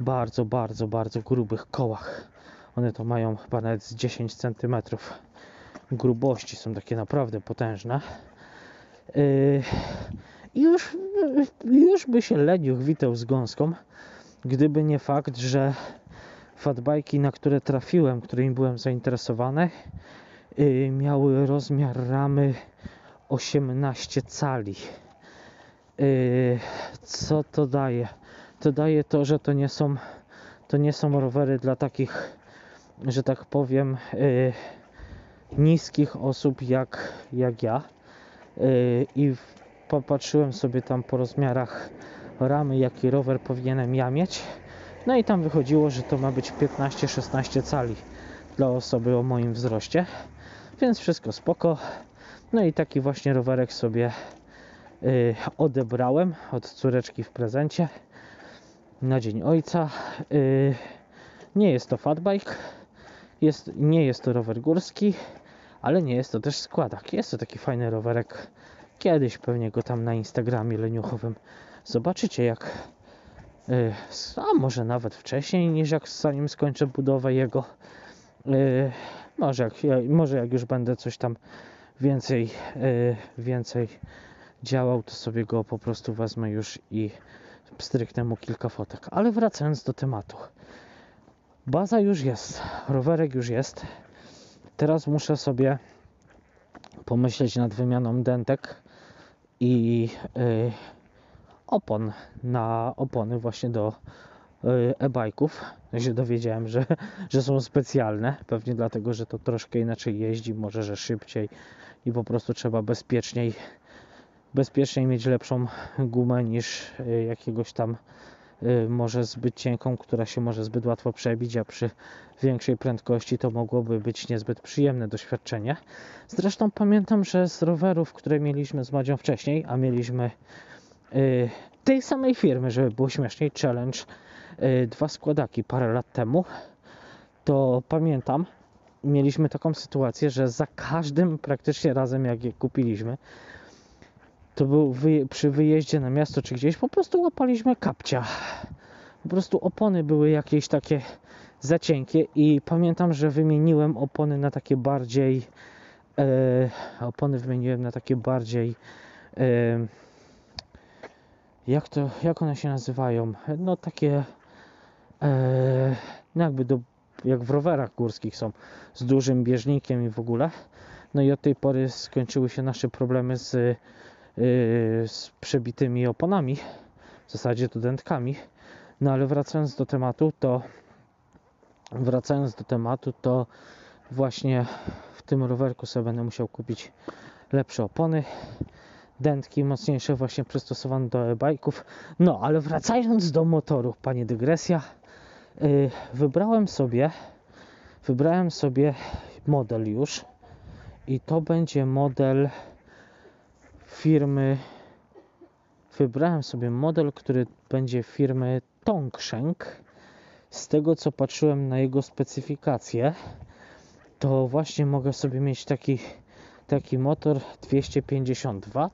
bardzo, bardzo, bardzo grubych kołach. One to mają chyba nawet z 10 cm grubości, są takie naprawdę potężne. Yy, I już, już by się leniuch witał z gąską, gdyby nie fakt, że fatbajki, na które trafiłem, którymi byłem zainteresowany, yy, miały rozmiar ramy 18 cali. Yy, co to daje? To daje to, że to nie są, to nie są rowery dla takich, że tak powiem, niskich osób jak, jak ja. Yy, i popatrzyłem sobie tam po rozmiarach ramy, jaki rower powinienem ja mieć. No i tam wychodziło, że to ma być 15-16 cali dla osoby o moim wzroście. Więc wszystko spoko. No i taki właśnie rowerek sobie yy, odebrałem od córeczki w prezencie na Dzień Ojca. Nie jest to fatbike, jest, nie jest to rower górski, ale nie jest to też składak. Jest to taki fajny rowerek. Kiedyś pewnie go tam na Instagramie leniuchowym zobaczycie jak y, a może nawet wcześniej niż jak zanim skończę budowę jego y, może, jak, może jak już będę coś tam więcej y, więcej działał to sobie go po prostu wezmę już i stryknę mu kilka fotek ale wracając do tematu baza już jest rowerek już jest Teraz muszę sobie pomyśleć nad wymianą dentek i y, opon na opony właśnie do y, e-bajków. Ja się dowiedziałem, że, że są specjalne, pewnie dlatego, że to troszkę inaczej jeździ, może że szybciej i po prostu trzeba bezpieczniej bezpieczniej mieć lepszą gumę niż y, jakiegoś tam może zbyt cienką, która się może zbyt łatwo przebić, a przy większej prędkości to mogłoby być niezbyt przyjemne doświadczenie. Zresztą pamiętam, że z rowerów, które mieliśmy z Madzią wcześniej, a mieliśmy y, tej samej firmy, żeby było śmieszniej, Challenge, y, dwa składaki parę lat temu, to pamiętam, mieliśmy taką sytuację, że za każdym praktycznie razem, jak je kupiliśmy, to był przy wyjeździe na miasto czy gdzieś, po prostu łapaliśmy kapcia. Po prostu opony były jakieś takie za cienkie i pamiętam, że wymieniłem opony na takie bardziej e, opony wymieniłem na takie bardziej e, jak to, jak one się nazywają? No takie e, no jakby do, jak w rowerach górskich są z dużym bieżnikiem i w ogóle. No i od tej pory skończyły się nasze problemy z z przebitymi oponami, w zasadzie to dętkami. No ale wracając do tematu, to wracając do tematu, to właśnie w tym rowerku sobie będę musiał kupić lepsze opony, dętki mocniejsze, właśnie przystosowane do e-bajków. No, ale wracając do motoru, panie dygresja, yy, wybrałem sobie wybrałem sobie model już i to będzie model firmy wybrałem sobie model, który będzie firmy Tongshank. Z tego co patrzyłem na jego specyfikację, to właśnie mogę sobie mieć taki, taki motor 250 W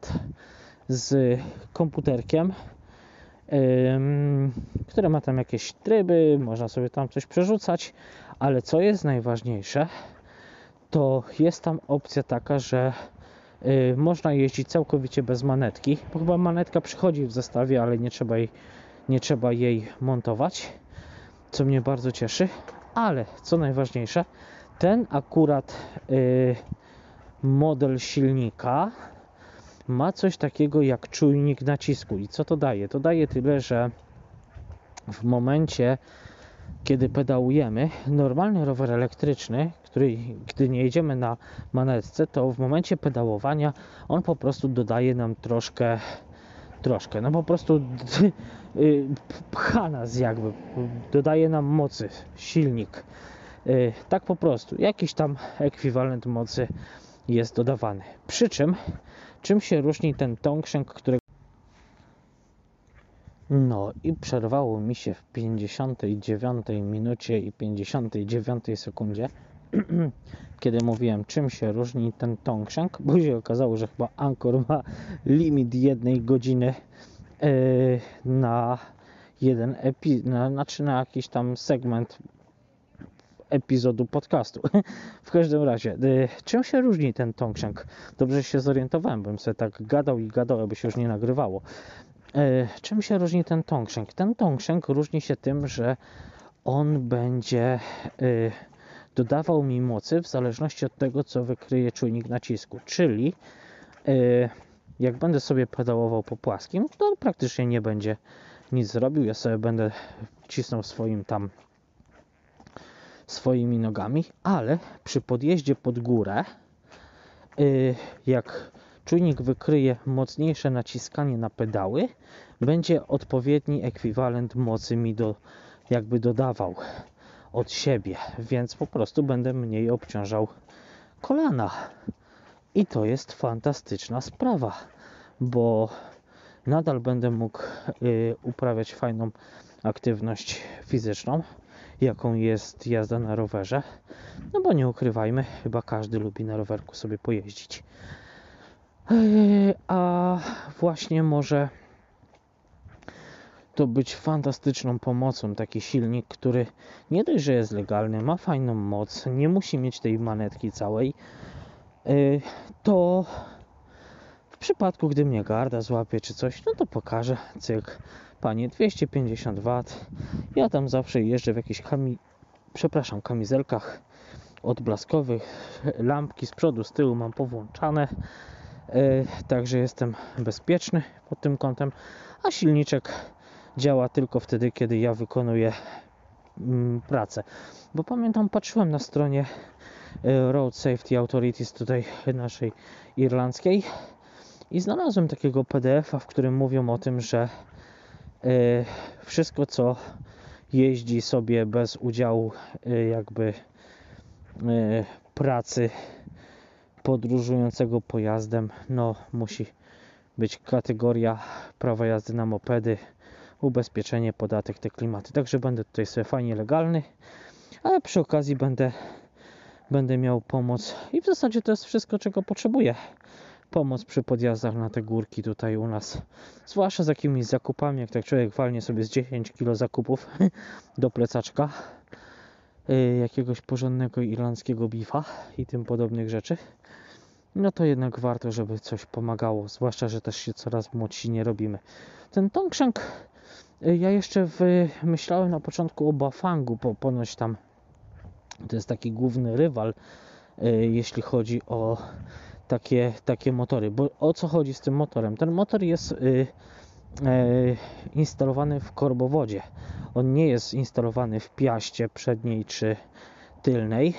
z komputerkiem, ym, które ma tam jakieś tryby, można sobie tam coś przerzucać, ale co jest najważniejsze, to jest tam opcja taka, że można jeździć całkowicie bez manetki, bo chyba manetka przychodzi w zestawie, ale nie trzeba jej, nie trzeba jej montować, co mnie bardzo cieszy. Ale co najważniejsze, ten akurat y, model silnika ma coś takiego jak czujnik nacisku. I co to daje? To daje tyle, że w momencie kiedy pedałujemy, normalny rower elektryczny, który gdy nie jedziemy na manetce, to w momencie pedałowania on po prostu dodaje nam troszkę troszkę, no po prostu (laughs) y, pcha nas jakby, dodaje nam mocy, silnik. Y, tak po prostu, jakiś tam ekwiwalent mocy jest dodawany. Przy czym, czym się różni ten Tongshank, który no i przerwało mi się w 59 minucie i 59 sekundzie, (clears throat) kiedy mówiłem czym się różni ten Tongshank, bo się okazało, że chyba Anchor ma limit jednej godziny yy, na jeden epizod, na, znaczy na jakiś tam segment epizodu podcastu. (laughs) w każdym razie, yy, czym się różni ten Tongshank? Dobrze się zorientowałem, bym sobie tak gadał i gadał, aby się już nie nagrywało. E, czym się różni ten Tongshank? Ten Tongshank różni się tym, że on będzie e, dodawał mi mocy w zależności od tego, co wykryje czujnik nacisku. Czyli e, jak będę sobie pedałował po płaskim, to praktycznie nie będzie nic zrobił. Ja sobie będę cisnął swoim tam swoimi nogami, ale przy podjeździe pod górę, jak czujnik wykryje mocniejsze naciskanie na pedały, będzie odpowiedni ekwiwalent mocy mi do, jakby dodawał od siebie, więc po prostu będę mniej obciążał kolana. I to jest fantastyczna sprawa, bo nadal będę mógł y, uprawiać fajną aktywność fizyczną, jaką jest jazda na rowerze. No bo nie ukrywajmy, chyba każdy lubi na rowerku sobie pojeździć. A właśnie może to być fantastyczną pomocą taki silnik, który nie dość, że jest legalny, ma fajną moc, nie musi mieć tej manetki całej, yy, to w przypadku, gdy mnie garda złapie czy coś, no to pokażę, cyk, panie 250 W. Ja tam zawsze jeżdżę w jakichś kami... przepraszam, kamizelkach odblaskowych, lampki z przodu, z tyłu mam powłączane także jestem bezpieczny pod tym kątem, a silniczek działa tylko wtedy, kiedy ja wykonuję mm, pracę. Bo pamiętam, patrzyłem na stronie e, Road Safety Authorities tutaj naszej irlandzkiej i znalazłem takiego PDF-a, w którym mówią o tym, że e, wszystko co jeździ sobie bez udziału jakby pracy podróżującego pojazdem, no musi być kategoria prawa jazdy na mopedy, ubezpieczenie, podatek, te klimaty. Także będę tutaj sobie fajnie legalny, ale przy okazji będę, będę miał pomoc i w zasadzie to jest wszystko, czego potrzebuję. Pomoc przy podjazdach na te górki tutaj u nas, zwłaszcza z jakimiś zakupami, jak tak człowiek walnie sobie z 10 kg zakupów (laughs) do plecaczka jakiegoś porządnego irlandzkiego bifa i tym podobnych rzeczy no to jednak warto, żeby coś pomagało, zwłaszcza, że też się coraz młodsi nie robimy. Ten Tongshank, y, ja jeszcze myślałem na początku o Bafangu, bo ponoć tam to jest taki główny rywal, y, jeśli chodzi o takie, takie motory. Bo o co chodzi z tym motorem? Ten motor jest y, instalowany w korbowodzie. On nie jest instalowany w piaście przedniej czy tylnej,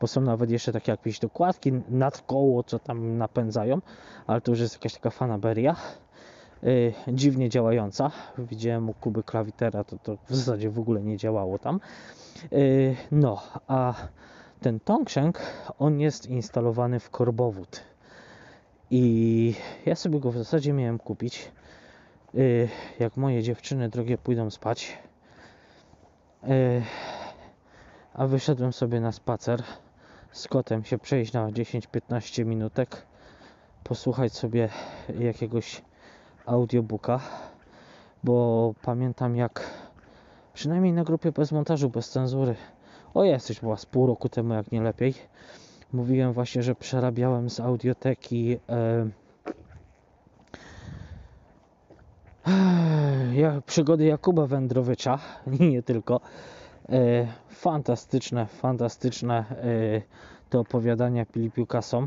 bo są nawet jeszcze takie jakieś dokładki nad koło, co tam napędzają, ale to już jest jakaś taka fanaberia. Yy, dziwnie działająca. Widziałem u Kuby klawitera, to, to w zasadzie w ogóle nie działało tam. Yy, no, a ten Tongshank, on jest instalowany w korbowód. I ja sobie go w zasadzie miałem kupić. Yy, jak moje dziewczyny drogie pójdą spać. Yy, a wyszedłem sobie na spacer z kotem się przejść na 10-15 minutek, posłuchać sobie jakiegoś audiobooka, bo pamiętam jak przynajmniej na grupie bez montażu, bez cenzury, o jesteś była z pół roku temu, jak nie lepiej, mówiłem właśnie, że przerabiałem z audioteki e, ja, przygody Jakuba Wędrowicza (laughs) nie tylko E, fantastyczne, fantastyczne e, te opowiadania Pilipiuka są.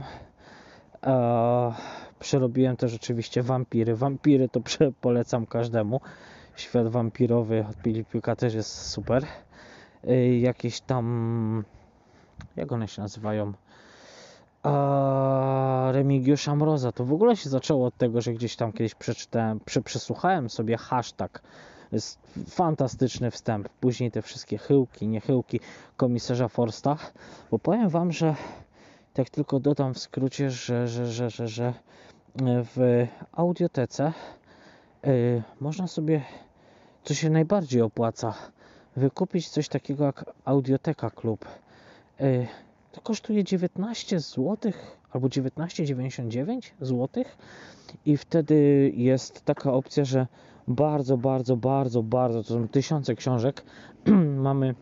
E, przerobiłem też oczywiście wampiry. Wampiry to polecam każdemu. Świat wampirowy od Pilipiuka też jest super. y, jakieś tam, jak one się nazywają, Remigiusza Mroza. To w ogóle się zaczęło od tego, że gdzieś tam kiedyś przeczytałem, prze, przesłuchałem sobie hashtag. Jest fantastyczny wstęp. Później te wszystkie chyłki, niechyłki komisarza Forsta. Bo powiem Wam, że tak tylko dodam w skrócie, że, że, że, że, że w audiotece yy, można sobie, co się najbardziej opłaca, wykupić coś takiego jak Audioteka Klub. Yy, to kosztuje 19 zł albo 19,99 zł i wtedy jest taka opcja, że bardzo, bardzo, bardzo, bardzo, to są tysiące książek. (clears throat) mamy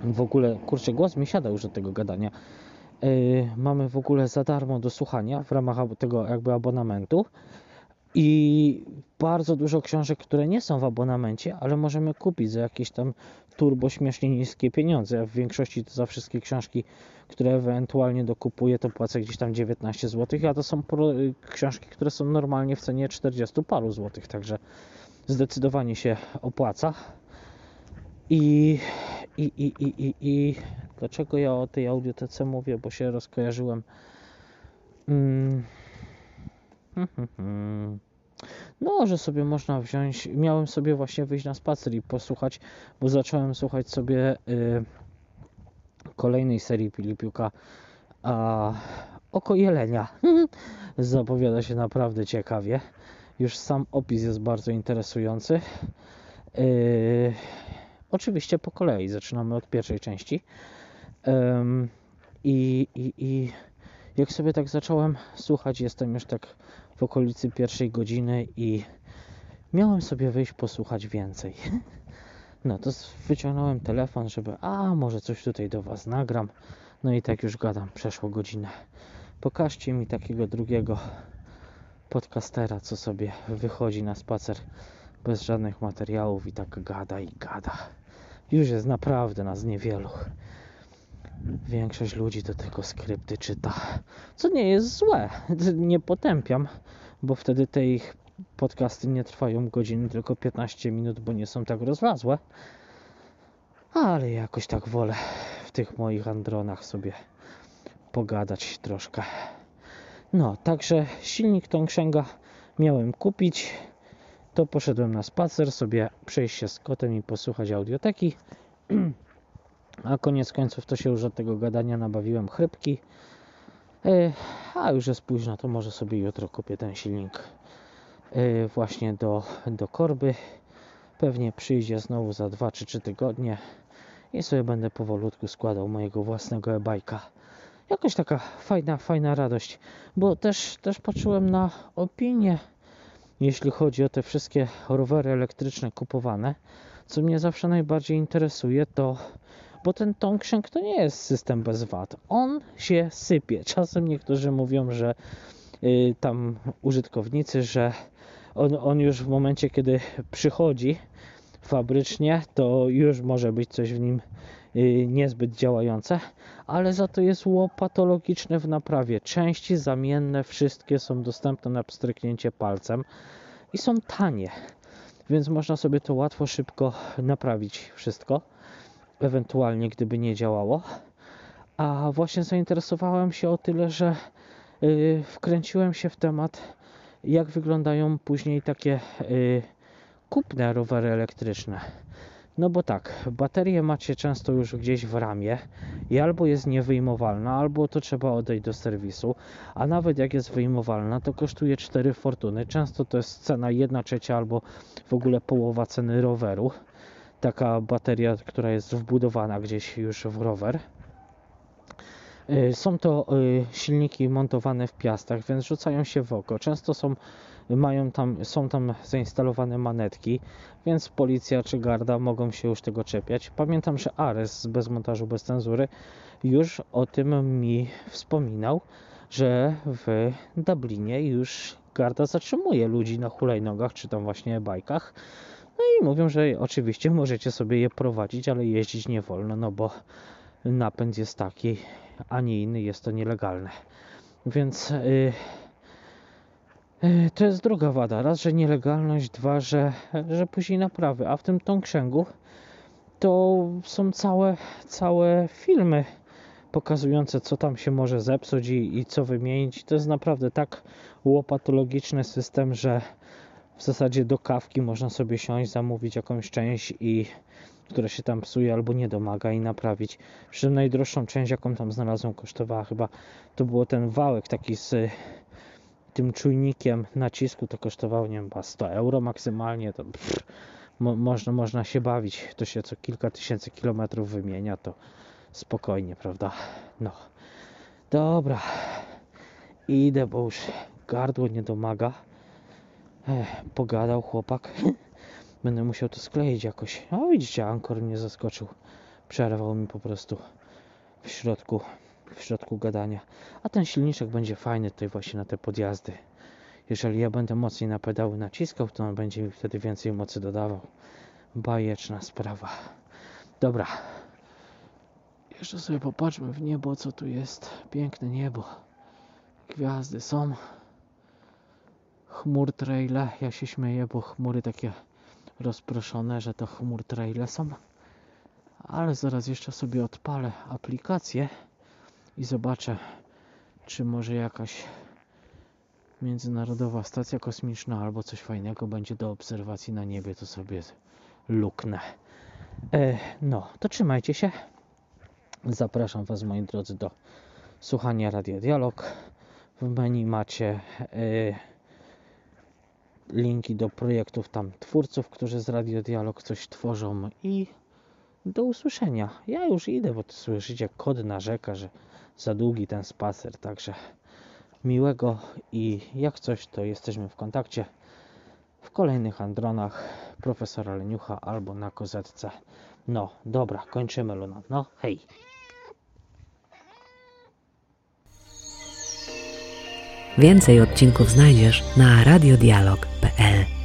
w ogóle, kurczę, głos mi siada już od tego gadania. Yy, mamy w ogóle za darmo do słuchania w ramach tego jakby abonamentu i bardzo dużo książek, które nie są w abonamencie, ale możemy kupić za jakieś tam turbo śmiesznie niskie pieniądze. Ja w większości to za wszystkie książki, które ewentualnie dokupuję, to płacę gdzieś tam 19 zł, a to są y, książki, które są normalnie w cenie 40 paru złotych, także zdecydowanie się opłaca. I, i, i, i, i, i dlaczego ja o tej audiotece mówię, bo się rozkojarzyłem. Mm. (laughs) No, że sobie można wziąć. Miałem sobie właśnie wyjść na spacer i posłuchać, bo zacząłem słuchać sobie y, kolejnej serii Filipiuka a, Oko Jelenia. (laughs) Zapowiada się naprawdę ciekawie. Już sam opis jest bardzo interesujący. Y, oczywiście po kolei. Zaczynamy od pierwszej części. I jak sobie tak zacząłem słuchać, jestem już tak w okolicy pierwszej godziny i miałem sobie wyjść posłuchać więcej. (laughs) No to wyciągnąłem telefon, żeby a może coś tutaj do Was nagram. No i tak już gadam, przeszło godzinę. Pokażcie mi takiego drugiego podcastera, co sobie wychodzi na spacer bez żadnych materiałów i tak gada i gada. Już jest naprawdę nas niewielu. Większość ludzi do tego skrypty czyta, co nie jest złe. (laughs) Nie potępiam, bo wtedy te ich podcasty nie trwają godziny, tylko 15 minut, bo nie są tak rozlazłe. Ale jakoś tak wolę w tych moich andronach sobie pogadać troszkę. No, także silnik Tongsheng'a miałem kupić. To poszedłem na spacer, sobie przejść się z kotem i posłuchać audioteki. (clears throat) A koniec końców to się już od tego gadania nabawiłem chrypki. E, a już jest późno, to może sobie jutro kupię ten silnik e, właśnie do, do korby. Pewnie przyjdzie znowu za 2 czy 3 tygodnie i sobie będę powolutku składał mojego własnego e-bajka. Jakoś taka fajna, fajna radość, bo też, też patrzyłem na opinie, jeśli chodzi o te wszystkie rowery elektryczne kupowane. Co mnie zawsze najbardziej interesuje, to bo ten Tongsheng to nie jest system bez wad. On się sypie. Czasem niektórzy mówią, że y, tam użytkownicy, że on, on już w momencie, kiedy przychodzi fabrycznie, to już może być coś w nim y, niezbyt działające, ale za to jest łopatologiczne w naprawie. Części zamienne, wszystkie są dostępne na pstryknięcie palcem i są tanie, więc można sobie to łatwo, szybko naprawić wszystko ewentualnie gdyby nie działało. A właśnie zainteresowałem się o tyle, że yy, wkręciłem się w temat, jak wyglądają później takie yy, kupne rowery elektryczne. No bo tak, baterię macie często już gdzieś w ramie i albo jest niewyjmowalna, albo to trzeba odejść do serwisu, a nawet jak jest wyjmowalna, to kosztuje 4 fortuny. Często to jest cena 1 trzecia albo w ogóle połowa ceny roweru taka bateria, która jest wbudowana gdzieś już w rower. Y, są to y, silniki montowane w piastach, więc rzucają się w oko. Często są, mają tam, są tam zainstalowane manetki, więc policja czy garda mogą się już tego czepiać. Pamiętam, że Ares bez montażu, bez cenzury już o tym mi wspominał, że w Dublinie już garda zatrzymuje ludzi na hulajnogach czy tam właśnie bajkach no i mówią, że oczywiście możecie sobie je prowadzić, ale jeździć nie wolno, no bo napęd jest taki, a nie inny, jest to nielegalne. Więc yy, yy, to jest druga wada. Raz, że nielegalność, dwa, że, że później naprawy. A w tym Tongsheng'u to są całe, całe filmy pokazujące, co tam się może zepsuć i, i co wymienić. To jest naprawdę tak łopatologiczny system, że w zasadzie do kawki można sobie siąść, zamówić jakąś część i która się tam psuje albo nie domaga i naprawić. Przy najdroższą część, jaką tam znalazłem, kosztowała chyba, to było ten wałek taki z tym czujnikiem nacisku, to kosztowało, nie wiem, 100 euro maksymalnie, to pff, mo można, można się bawić, to się co kilka tysięcy kilometrów wymienia, to spokojnie, prawda? No, dobra, idę, bo już gardło nie domaga. Ech, pogadał chłopak. (laughs) Będę musiał to skleić jakoś. A widzicie, Ankor mnie zaskoczył. Przerwał mi po prostu w środku, w środku gadania. A ten silniczek będzie fajny tutaj właśnie na te podjazdy. Jeżeli ja będę mocniej na pedały naciskał, to on będzie mi wtedy więcej mocy dodawał. Bajeczna sprawa. Dobra. Jeszcze sobie popatrzmy w niebo, co tu jest. Piękne niebo. Gwiazdy są. Chmur traile. Ja się śmieję, bo chmury takie rozproszone, że to chmur traile są. Ale zaraz jeszcze sobie odpalę aplikację i zobaczę, czy może jakaś międzynarodowa stacja kosmiczna albo coś fajnego będzie do obserwacji na niebie, to sobie luknę. E, no, to trzymajcie się. Zapraszam Was, moi drodzy, do słuchania Radio Dialog. W menu macie e, linki do projektów tam twórców, którzy z Radio Dialog coś tworzą i do usłyszenia. Ja już idę, bo to słyszycie, kod narzeka, że za długi ten spacer, także miłego i jak coś, to jesteśmy w kontakcie w kolejnych Andronach profesora Leniucha albo na kozetce. No, dobra, kończymy Luna. No, hej. Więcej odcinków znajdziesz na radiodialog.pl